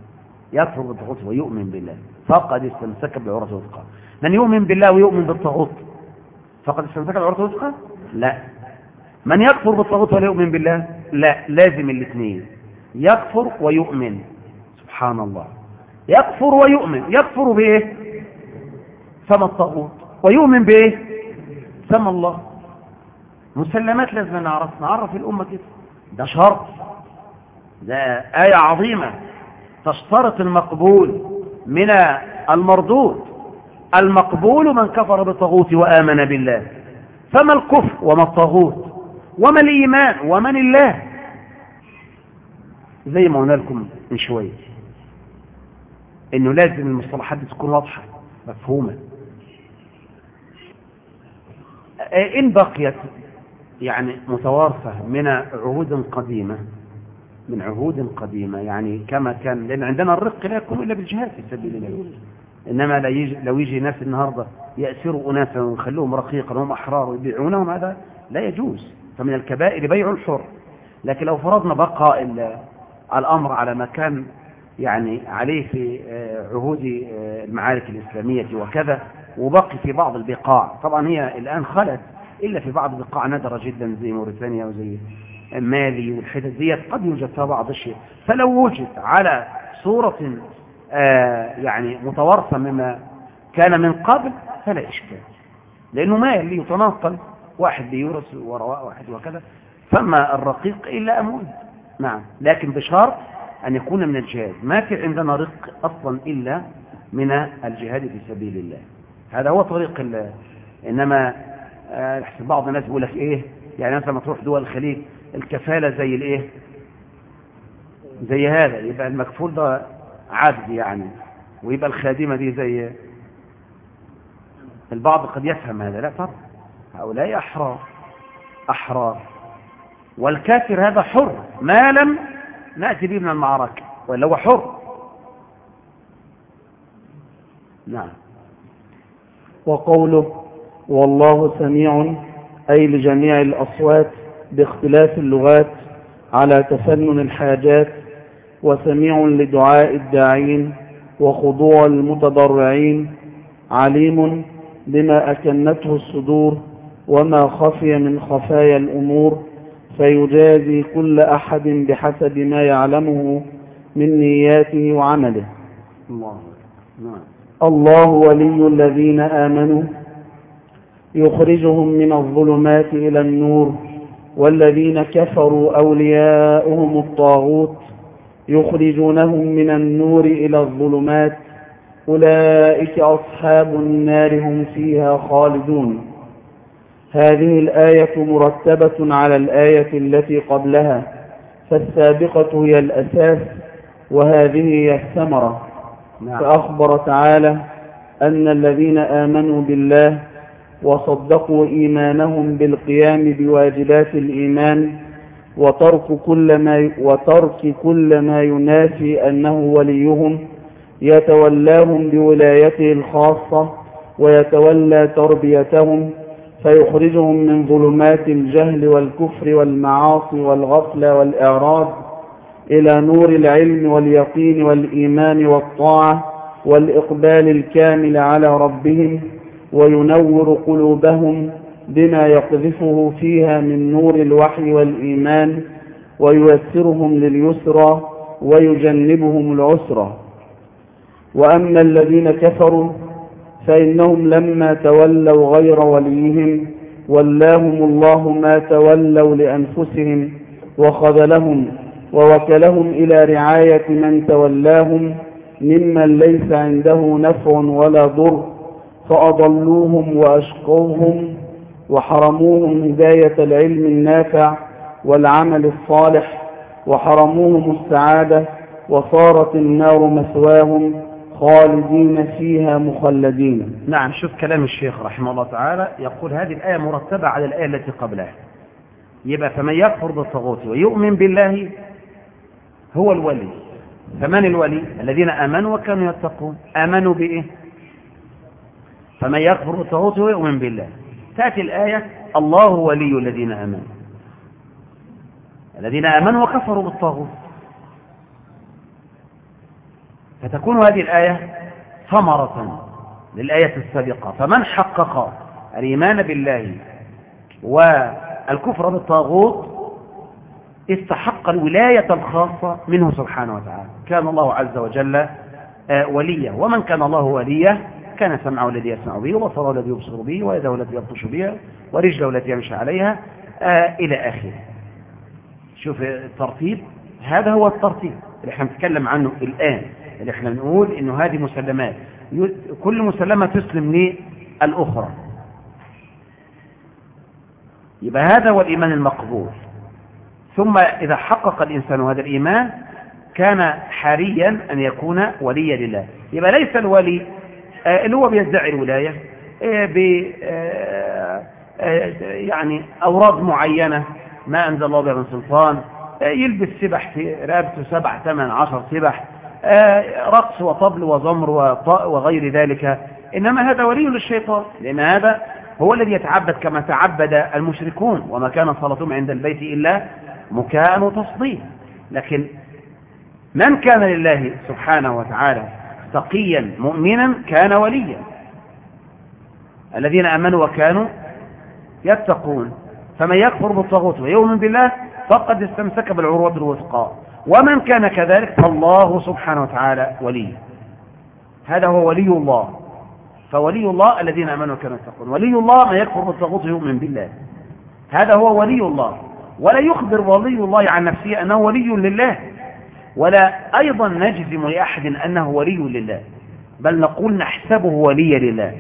Speaker 1: يكفر بالطاغوت ويؤمن بالله. فقد استمسك بالعروة الوثقى من يؤمن بالله ويؤمن بالطاغوت فقد استمسك بالعروة الوثقى لا. من يكفر بالطاغوت ولا يؤمن بالله؟ لا لازم الاثنين. يكفر ويؤمن. سبحان الله يكفر ويؤمن. يكفر بإيه؟ سمى الطاغوت. ويؤمن بإيه؟ سمى الله. مسلمات لازم نعرف نعرف الأمة كده ده شرط. ده آية عظيمة. تشترط المقبول من المردود. المقبول من كفر بالطاغوت وآمن بالله. فما الكفر وما الطاغوت؟ وما الإيمان ومن الله؟ زي ما قلنا لكم من شوية. إنه لازم المصطلحات تكون واضحة مفهومة. إن بقيت يعني متوارثة من عهود قديمة من عهود قديمة يعني كما كان لأن عندنا الرق لا يكون إلا بالجهاد في سبيل الله. إنما لا يجي لو يجي ناس النهاردة يأسروا أناسا ويخلوهم رقيقا وهم أحرار ويبيعونهم هذا لا يجوز. فمن الكبائر بيع الحر. لكن لو فرضنا بقاء الأمر على ما كان يعني عليه في آه، عهود آه، المعارك الإسلامية وكذا وبقي في بعض البقاع. طبعا هي الآن خلت إلا في بعض البقاع نادرة جدا زي موريتانيا وزي مالي والحتت ديت. قد يوجد فيها بعض الشيء. فلو وجد على صورة يعني متوارثة مما كان من قبل فلا إشكال. لأنه مال يتناقل واحد بيورث وراء واحد وكذا فما الرقيق إلا أموال. نعم لكن بشرط أن يكون من الجهاد. ما في عندنا رق أصلا إلا من الجهاد في سبيل الله. هذا هو طريق الله إنما آه بعض الناس يقول لك إيه يعني مثلا ما تروح دول الخليج الكفالة زي الإيه؟ زي هذا يبقى المكفول ده عبد يعني. ويبقى الخادمة دي زي البعض قد يفهم هذا. لا فرق هؤلاء أحرار. أحرار. والكافر هذا حر. ما لم نأتي به من المعركة. وإلا هو حر. نعم.
Speaker 2: وقوله والله سميع أي لجميع الأصوات باختلاف اللغات على تفنن الحاجات وسميع لدعاء الداعين وخضوع المتضرعين عليم بما أكنته الصدور وما خفي من خفايا الأمور فيجازي كل أحد بحسب ما يعلمه من نياته وعمله.
Speaker 1: الله
Speaker 2: الله ولي الذين آمنوا يخرجهم من الظلمات إلى النور والذين كفروا أولياؤهم الطاغوت يخرجونهم من النور إلى الظلمات. أولئك أصحاب النار هم فيها خالدون. هذه الآية مرتبة على الآية التي قبلها فالسابقة هي الأساس وهذه هي الثمرة. نعم. فأخبر تعالى أن الذين آمنوا بالله وصدقوا إيمانهم بالقيام بواجبات الإيمان وترك كل ما وترك كل ما ينافي أنه وليهم يتولاهم بولايته الخاصة ويتولى تربيتهم فيخرجهم من ظلمات الجهل والكفر والمعاصي والغفلة والإعراض إلى نور العلم واليقين والإيمان والطاعة والإقبال الكامل على ربهم وينور قلوبهم بما يقذفه فيها من نور الوحي والإيمان وييسرهم لليسرى ويجنبهم العسرى. وأما الذين كفروا فإنهم لما تولوا غير وليهم ولاهم الله ما تولوا لأنفسهم وخذلهم ووكلهم إلى رعاية من تولاهم ممن ليس عنده نفع ولا ضر فأضلوهم وأشقوهم وحرموهم هداية العلم النافع والعمل الصالح وحرموهم السعادة وصارت النار مثواهم خالدين فيها مخلدين.
Speaker 1: نعم شوف كلام الشيخ رحمه الله تعالى يقول هذه الآية مرتبة على الآية التي قبلها. يبقى فمن يكفر بالطاغوت ويؤمن بالله هو الولي. فمن الولي؟ الذين آمنوا وكانوا يتقون. آمنوا بإيه؟ فمن يكفر بالطاغوت ويؤمن بالله. تأتي الآية الله ولي الذين آمنوا. الذين آمنوا وكفروا بالطاغوت. فتكون هذه الآية ثمرة للآية السابقة. فمن حقق الإيمان بالله والكفر بالطاغوت استحق الولاية الخاصة منه سبحانه وتعالى. كان الله عز وجل آه، وليا. ومن كان الله وليا؟ كان سمعه الذي يسمع به وبصره الذي يبصر به ويده التي يبطش بها ورجله التي يمشي عليها آه، إلى آخره. شوف الترتيب. هذا هو الترتيب اللي إحنا نتكلم عنه الآن. اللي إحنا بنقول إنه هذه مسلمات. كل مسلمة تسلم للأخرى. يبقى هذا هو الإيمان المقبول. ثم إذا حقق الإنسان هذا الإيمان كان حريا أن يكون وليا لله. يبقى ليس الولي اللي هو بيدعي الولاية آه، ب آه، يعني أوراد معينة ما أنزل الله بها من سلطان يلبس سبح في رقبته سبع ثمان عشر سبح آه، رقص وطبل وزمر وغير ذلك. إنما هذا ولي للشيطان لأن هذا هو الذي يتعبد كما تعبد المشركون وما كان صلاتهم عند البيت إلا مكاء وتصديق لكن من كان لله سبحانه وتعالى تقيا مؤمنا كان وليا. الذين آمنوا وكانوا يتقون. فمن يكفر بالطاغوت ويؤمن بالله فقد استمسك بالعروة الوثقى ومن كان كذلك فالله سبحانه وتعالى ولي. هذا هو ولي الله. فولي الله الذين آمنوا وكانوا يتقون. ولي الله من يكفر بالطاغوت ويؤمن بالله. هذا هو ولي الله. ولا يخبر ولي الله عن نفسه أنه ولي لله. ولا أيضا نجزم لأحد أنه ولي لله بل نقول نحسبه ولي لله.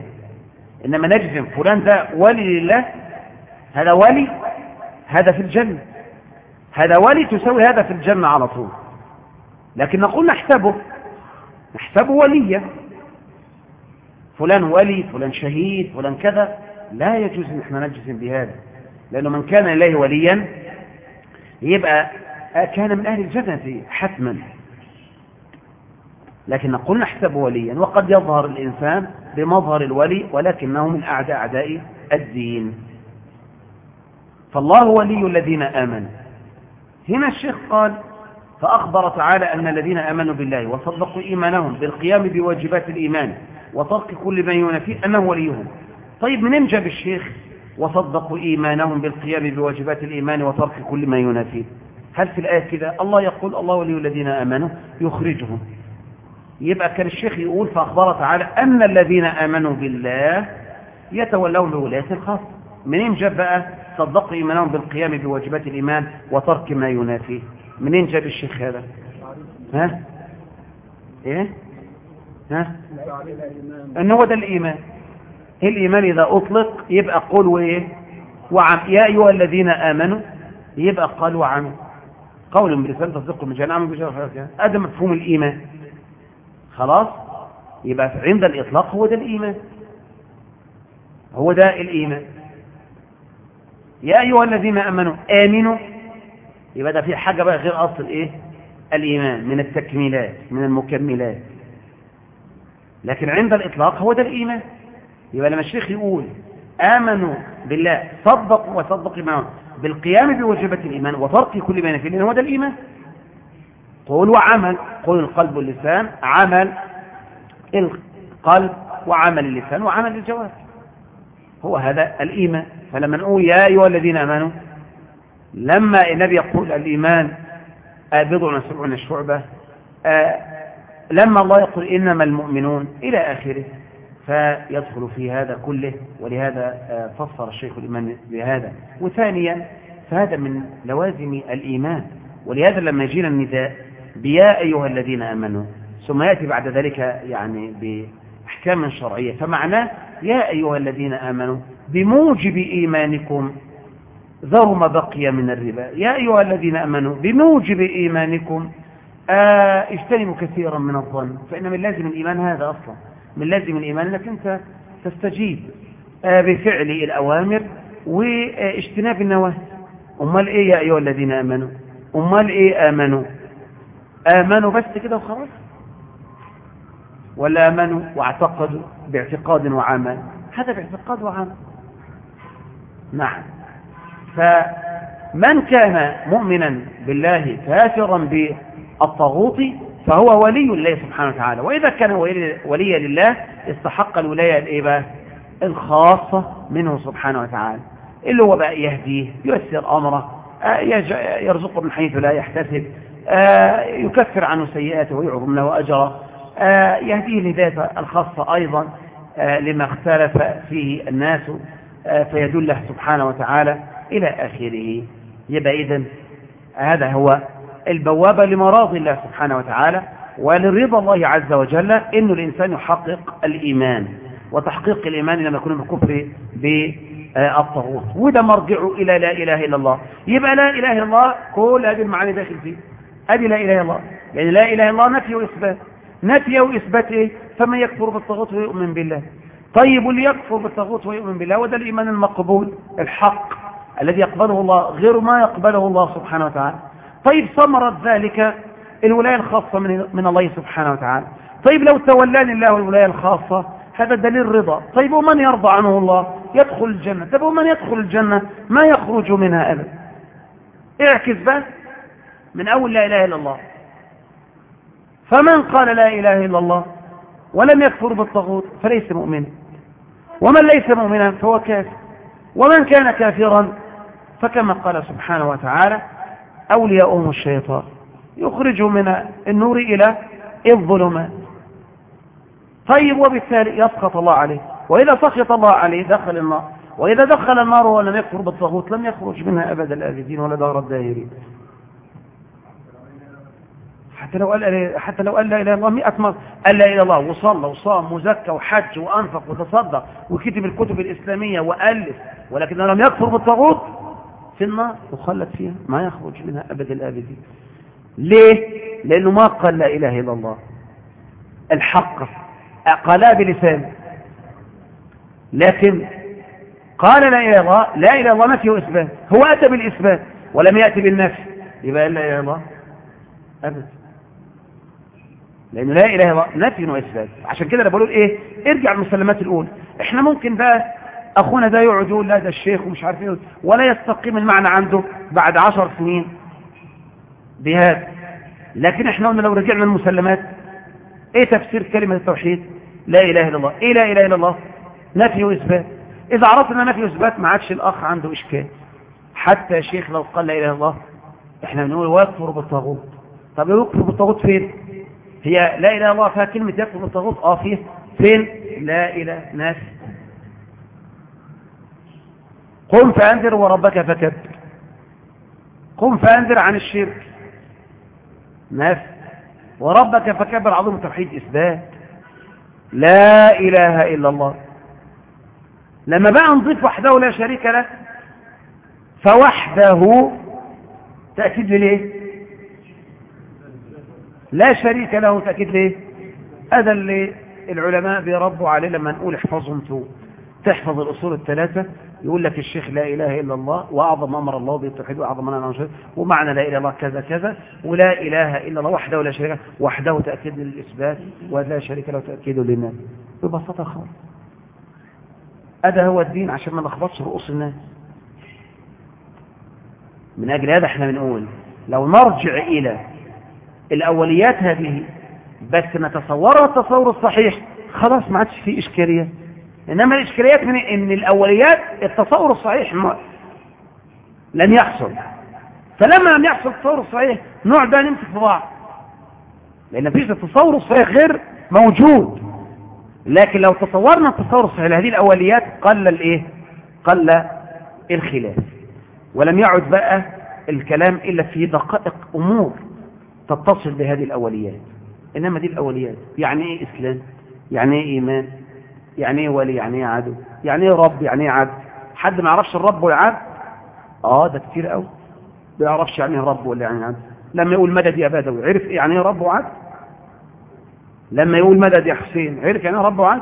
Speaker 1: إنما نجزم فلان ذا ولي لله هذا ولي هذا في الجنة. هذا ولي تسوي هذا في الجنة على طول. لكن نقول نحسبه نحسبه وليا. فلان ولي فلان شهيد فلان كذا. لا يجوز إن إحنا نجزم بهذا لأنه من كان لله وليا يبقى كان من أهل الجنة حتما. لكن نقول نحسب وليا وقد يظهر الإنسان بمظهر الولي ولكنه من أعداء أعداء الدين. فالله ولي الذين آمنوا. هنا الشيخ قال فأخبر تعالى أن الذين آمنوا بالله وصدقوا إيمانهم بالقيام بواجبات الإيمان وترك كل ما ينافيه أنه وليهم. طيب منين جاب الشيخ وصدقوا إيمانهم بالقيام بواجبات الإيمان وترك كل ما ينافيه هل في الآية كده الله يقول الله ولي الذين آمنوا يخرجهم. يبقى كان الشيخ يقول فأخبر تعالى أن الذين آمنوا بالله يتولون بولاية الخاص منين جاب بقى صدق إيمانهم بالقيام بواجبات الإيمان وترك ما ينافيه منين جاب الشيخ هذا؟ ها؟ إيه؟ ها؟ ان هو ده الإيمان. الإيمان؟ إذا أطلق يبقى قول وإيه؟ وعم يا أيها الذين آمنوا يبقى قال وعمل قول بلسان تصدق من جهة نعم بشرف هذا مفهوم الإيمان. خلاص؟ يبقى عند الإطلاق هو ده الإيمان. هو ده الإيمان. يا أيها الذين أمنوا آمنوا. يبقى ده في حاجة بقى غير أصل إيه؟ الإيمان. من التكميلات من المكملات. لكن عند الإطلاق هو ده الإيمان. يبقى لما الشيخ يقول آمنوا بالله صدقوا وصدقوا ما بالقيام بواجبات الإيمان وترك كل ما ينفي هو ده الإيمان. قول وعمل قول القلب واللسان عمل القلب وعمل اللسان وعمل الجوارح هو هذا الإيمان. فلما نقول يا أيها الذين آمنوا لما النبي يقول الإيمان بضع سبعون شعبة لما الله يقول إنما المؤمنون إلى آخره. فيدخل في هذا كله ولهذا آه، فسر الشيخ الإيمان بهذا. وثانيا فهذا من لوازم الإيمان. ولهذا لما يجينا النداء بيا أيها الذين آمنوا ثم يأتي بعد ذلك يعني بأحكام شرعية. فمعناه يا أيها الذين آمنوا بموجب إيمانكم ذروا ما بقي من الربا. يا أيها الذين أمنوا بموجب إيمانكم آه اجتنبوا كثيرا من الظن. فإن من لازم الإيمان هذا أصلا. من لازم الإيمان أنك أنت تستجيب آه، بفعل الأوامر واجتناب النواهي. أمال إيه يا أيها الذين آمنوا؟ أمال إيه آمنوا؟ آمنوا بس كده وخلاص؟ ولا آمنوا واعتقدوا باعتقاد وعمل؟ هذا باعتقاد وعمل. نعم. فمن كان مؤمنا بالله كافرا بالطاغوت فهو ولي الله سبحانه وتعالى. وإذا كان وليا لله استحق الولاية الإيه الخاصة منه سبحانه وتعالى. اللي هو بقى يهديه ييسر أمره آه، يرزقه من حيث لا يحتسب آه، يكفر عنه سيئاته ويعظم له أجره آه، يهديه الهداية الخاصة أيضا لما اختلف فيه الناس فيدله سبحانه وتعالى إلى آخره. يبقى إذن هذا هو البوابة لمراض الله سبحانه وتعالى ولرضا الله عز وجل أن الإنسان يحقق الإيمان. وتحقيق الإيمان لما يكون بالكفر بالطاغوت. وده مرجعه إلى لا إله إلا الله. يبقى لا إله إلا الله كل هذه المعاني داخل فيه. هذه لا إله إلا الله. يعني لا إله إلا الله نفي وإثبات. نفي وإثبات إيه؟ فمن يكفر بالطاغوت ويؤمن بالله. طيب واللي يكفر بالطاغوت ويؤمن بالله وده الإيمان المقبول الحق الذي يقبله الله غير ما يقبله الله سبحانه وتعالى. طيب ثمرة ذلك الولاية الخاصة من, من الله سبحانه وتعالى. طيب لو تولاني الله الولاية الخاصة هذا دليل رضا. طيب ومن يرضى عنه الله؟ يدخل الجنة. طيب ومن يدخل الجنة؟ ما يخرج منها أبدا. اعكس بس. من أول لا إله إلا الله. فمن قال لا إله إلا الله ولم يكفر بالطاغوت فليس مؤمنا ومن ليس مؤمنا فهو كافر. ومن كان كافرا فكما قال سبحانه وتعالى أولياؤهم الشيطان. يخرجوا من النور إلى الظلمات طيب وبالتالي يسخط الله عليه. وإذا سخط الله عليه دخل النار. وإذا دخل النار ولم يكفر بالطاغوت لم يخرج منها أبد الآبدين ولا دار الداهرين حتى لو قال حتى لو قال لا إله إلا الله 100 مرة. قال لا إله إلا الله وصلى وصام وزكى وحج وأنفق وتصدق وكتب الكتب الإسلامية وألف. ولكن لم يكفر بالطاغوت. في النار وخلد فيها ما يخرج منها أبد الآبدين. ليه؟ لأنه ما قال لا إله إلا الله. الحق قالها بلسانه. لكن قال لا إله إلا الله لا إله إلا الله نفي واثبات هو أتى بالإثبات ولم يأتي بالنفي. يبقى لا إله إلا الله ابدا لأنه لا إله إلا الله نفي وإثبات. عشان كده أنا بقول إيه؟ ارجع المسلمات الأولى. إحنا ممكن بقى أخونا ده يقعد يقول لا ده الشيخ ومش عارف إيه ولا يستقيم المعنى عنده بعد عشر سنين. بهذا. لكن إحنا قلنا لو رجعنا المسلمات إيه تفسير كلمة التوحيد؟ لا إله إلا الله. إيه لا إله إلا الله؟ نفي وإثبات. إذا عرفنا نفي وإثبات ما عادش الأخ عنده إشكال. حتى يا شيخ لو قال لا إله إلا الله إحنا بنقول ويكفر بالطاغوت. طب يكفر بالطاغوت فين؟ هي لا إله إلا الله فيها كلمة يكفر بالطاغوت؟ آه فيه. فين؟ لا إله ناس. قم فأنذر وربك فكبر. قم فأنذر عن الشرك. ناس. وربك فكبر. عظيم التوحيد إثبات. لا إله إلا الله. لما بقى نضيف وحده لا شريك له فوحده تأكيد ليه؟ لا شريك له تأكيد ليه؟ هذا اللي العلماء بيربوا عليه لما نقول احفظهم تو تحفظ الأصول الثلاثة. يقول لك الشيخ لا إله إلا الله وأعظم أمر الله بالتوحيد وأعظم أنا ومعنى لا إله إلا الله كذا كذا ولا إله إلا الله وحده ولا شريك وحده تأكيد للإثبات ولا شريك له تأكيد للناس. ببساطة خالص. هذا هو الدين عشان ما نخبطش رؤوس الناس. من أجل هذا إحنا بنقول لو نرجع إلى الأوليات هذه بس نتصورها التصور الصحيح خلاص ما عادش في إشكالية. إنما الإشكاليات من إن الأوليات التصور الصحيح لن يحصل. فلما لم يحصل التصور الصحيح نوع ده نمسك في بعض. لأن فيش التصور الصحيح غير موجود. لكن لو تصورنا التصور الصحيح لهذه الأوليات قل الإيه؟ قل الخلاف. ولم يعد بقى الكلام إلا في دقائق أمور تتصل بهذه الأوليات. إنما دي الأوليات. يعني إيه إسلام؟ يعني إيه إيمان؟ يعني إيه ولي؟ يعني إيه عدو؟ يعني إيه رب؟ يعني إيه عبد حد ما يعرفش الرب والعبد آه ده كتير قوي. ما يعرفش يعني إيه رب ولا يعني عبد لما يقول مدد يا بدوي عرف إيه يعني إيه رب وعبد لما يقول مدد يا حسين عرف يعني إيه رب وعبد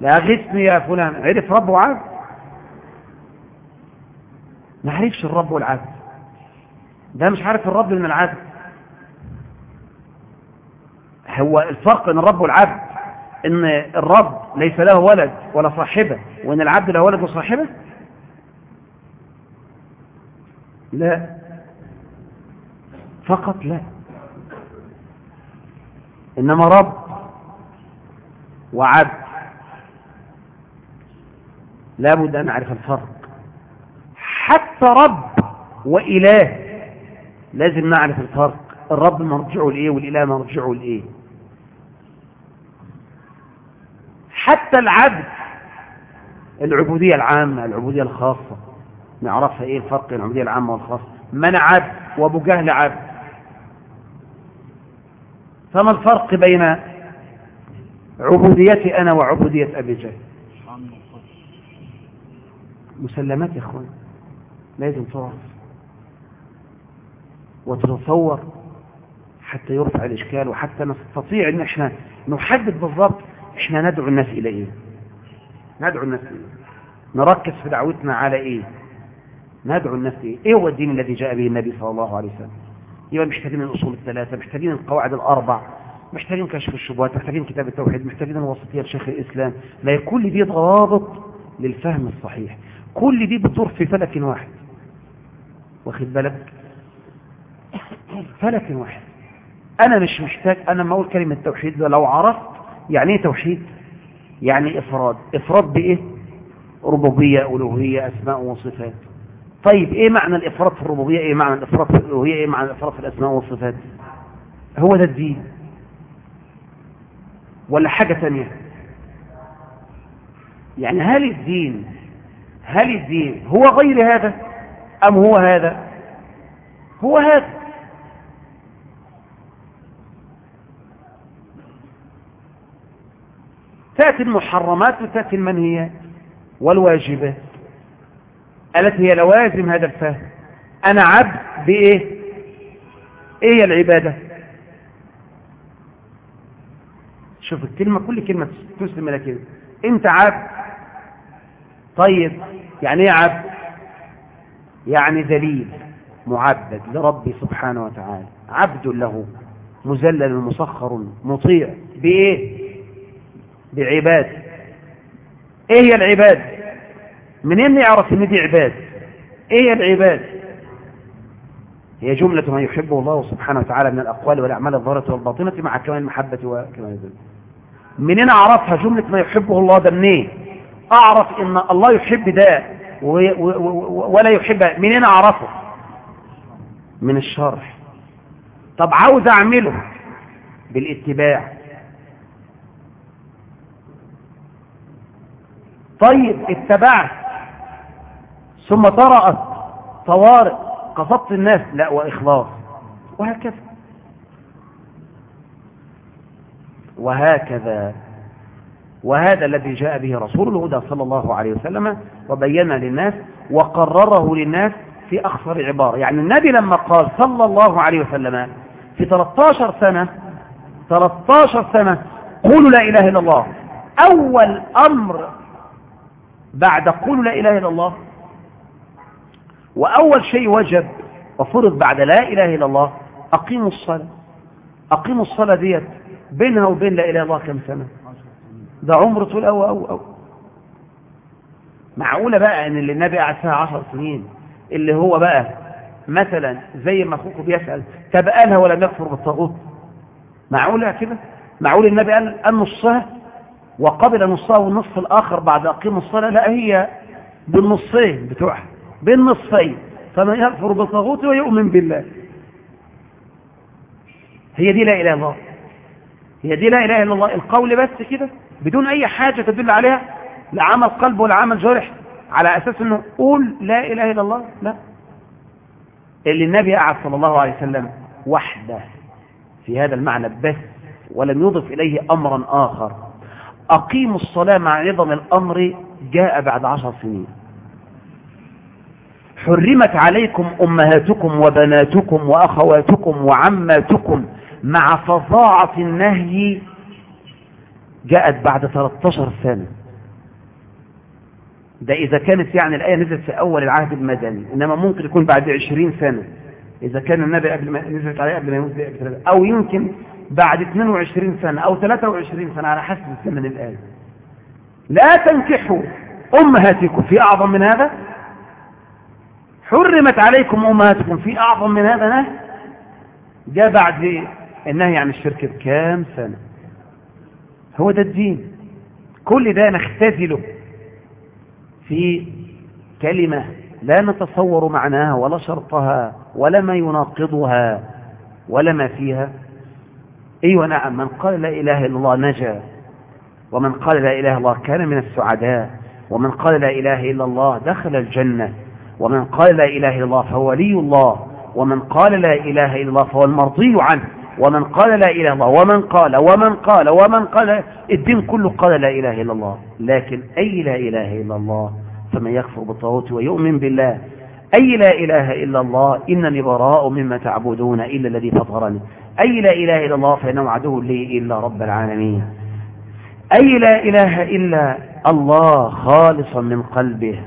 Speaker 1: لا غثني يا فلان عرف رب وعبد ما عرفش الرب والعبد ده مش عارف الرب من العبد هو الفرق بين الرب والعبد إن الرب ليس له ولد ولا صاحبة وإن العبد له ولد وصاحبة؟ لا. فقط لا. إنما رب وعبد. لابد أن نعرف الفرق. حتى رب وإله لازم نعرف الفرق. الرب مرجعه لإيه والإله مرجعه لإيه حتى العبد. العبودية العامة العبودية الخاصة. نعرفها إيه الفرق بين العبودية العامة والخاصة؟ من عبد وأبو جهل عبد. فما الفرق بين عبوديتي أنا وعبودية أبي جهل؟ مسلمات يا إخوان لازم تعرف وتتصور حتى يرفع الإشكال وحتى نستطيع إن إحنا نحدد بالضبط إحنا ندعو الناس إلى إيه؟ ندعو الناس إلى إيه؟ نركز في دعوتنا على إيه؟ ندعو الناس إيه؟ إيه هو الدين الذي جاء به النبي صلى الله عليه وسلم؟ يبقى محتاجين الأصول الثلاثة محتاجين القواعد الأربع محتاجين كشف الشبهات محتاجين كتاب التوحيد محتاجين الوسطية لشيخ الإسلام. لا كل دي ضوابط للفهم الصحيح. كل دي بتدور في فلك واحد. واخد بالك؟ فلك واحد. أنا مش محتاج أنا ما أقول كلمة توحيد لو عرفت يعني إيه توحيد؟ يعني إفراد. إفراد بإيه؟ ربوبية ألوهية أسماء وصفات. طيب إيه معنى الإفراد في الربوبية؟ إيه معنى الإفراد في الألوهية؟ إيه معنى الإفراد في الأسماء والصفات؟ هو ده الدين. ولا حاجة ثانية يعني هل الدين هل الدين هو غير هذا أم هو هذا؟ هو هذا. تأتي المحرمات وتأتي المنهيات والواجبات التي هي لوازم هذا الفهم. أنا عبد بإيه؟ إيه العبادة؟ شوف الكلمة كل كلمة تسلم إلى كده. أنت عبد. طيب يعني إيه عبد؟ يعني ذليل معبد لربي سبحانه وتعالى. عبد له مذلل مسخر مطيع. بإيه؟ بعباد. إيه هي العباد؟ منين نعرف إن دي عباد؟ إيه هي العباد؟ هي جملة ما يحبه الله سبحانه وتعالى من الأقوال والأعمال الظاهرة والباطنة مع كمال المحبة وكمال الذل. منين أعرفها؟ جملة ما يحبه الله ده منين؟ أعرف إن الله يحب ده ولا يحب. منين أعرفه؟ من الشرح. طب عاوز أعمله بالاتباع. طيب اتبعت. ثم طرأت طوارئ قصدت الناس. لا وإخلاص. وهكذا. وهكذا. وهذا الذي جاء به رسول الهدى صلى الله عليه وسلم وبين للناس وقرره للناس في أخصر عبارة. يعني النبي لما قال صلى الله عليه وسلم في 13 سنة 13 سنة قولوا لا إله إلا الله. أول أمر بعد قولوا لا إله إلا الله. وأول شيء وجب وفرض بعد لا إله إلا الله أقيموا الصلاة. أقيموا الصلاة ديت بينها وبين لا إله إلا الله كم سنة؟ ده عمر طول أو أو أو معقولة بقى أن اللي النبي قعد فيها عشر سنين اللي هو بقى مثلا زي ما أخوكم بيسأل طب قالها ولم يكفر بالطاغوت؟ معقولة كده؟ معقول النبي قال قال نصها وقبل نصها والنصف الآخر بعد أقيم الصلاة لا هي بالنصين بتوعها بالنصفين فمن يكفر بالطاغوت ويؤمن بالله. هي دي لا إله إلا الله. هي دي لا إله إلا الله. القول بس كده بدون أي حاجة تدل عليها لا عمل قلب ولا عمل جارح على أساس أنه قول لا إله إلا الله لا. اللي النبي قعد صلى الله عليه وسلم وحده في هذا المعنى بس ولم يضف إليه أمرا آخر. أقيموا الصلاة مع عظم الأمر جاء بعد عشر سنين. حرمت عليكم أمهاتكم وبناتكم وأخواتكم وعماتكم مع فظاعة النهي جاءت بعد 13 سنة. ده إذا كانت يعني الآية نزلت في أول العهد المدني إنما ممكن يكون بعد 20 سنة. إذا كان النبي قبل ما نزلت عليه قبل ما يموت أو يمكن بعد 22 سنة أو 23 سنة على حسب زمن الآية لا تنكحوا أمهاتكم في أعظم من هذا؟ حرمت عليكم أمهاتكم في أعظم من هذا؟ نهي جاء بعد النهي عن الشرك بكام سنة؟ هو ده الدين. كل ده نختزله في كلمة لا نتصور معناها ولا شرطها ولا ما يناقضها ولا ما فيها. أيوه نعم. من قال لا إله إلا الله نجا. ومن قال لا إله إلا الله كان من السعداء. ومن قال لا إله إلا الله دخل الجنة. ومن قال لا إله إلا الله فهو ولي الله. ومن قال لا إله إلا الله فهو المرضي عنه. ومن قال لا إله إلا الله ومن قال ومن قال ومن قال. الدين كله قال لا إله إلا الله. لكن أي لا إله إلا الله؟ فمن يكفر بالطاغوت ويؤمن بالله. أي لا إله إلا الله؟ إنني براء مما تعبدون إلا الذي فطرني. أي لا إله إلا الله فإنه عدو لي إلا رب العالمين. أي لا إله إلا الله خالصا من قلبه.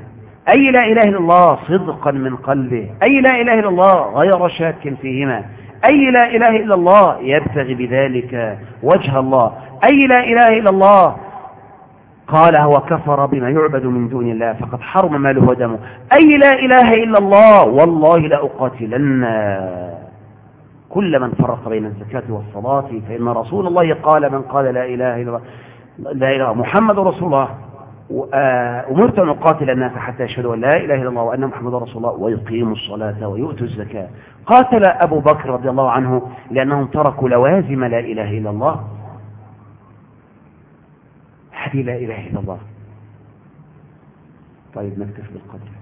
Speaker 1: أي لا إله إلا الله صدقا من قلبه. أي لا إله إلا الله غير شاك فيهما. أي لا إله إلا الله يبتغي بذلك وجه الله. أي لا إله إلا الله قال هو كفر بما يعبد من دون الله فقد حرم ماله ودمه. أي لا إله إلا الله والله لا أقاتلن. كل من فرق بين الزكاة والصلاة فإن رسول الله قال من قال لا إله إلا الله لا إله محمد رسول الله أمرت أن أقاتل الناس حتى يشهدوا أن لا إله إلا الله وأن محمد رسول الله ويقيموا الصلاة ويؤتوا الزكاة. قاتل أبو بكر رضي الله عنه لأنهم تركوا لوازم لا إله إلا الله. هذه لا إله إلا الله. طيب نكتفي بالقدر.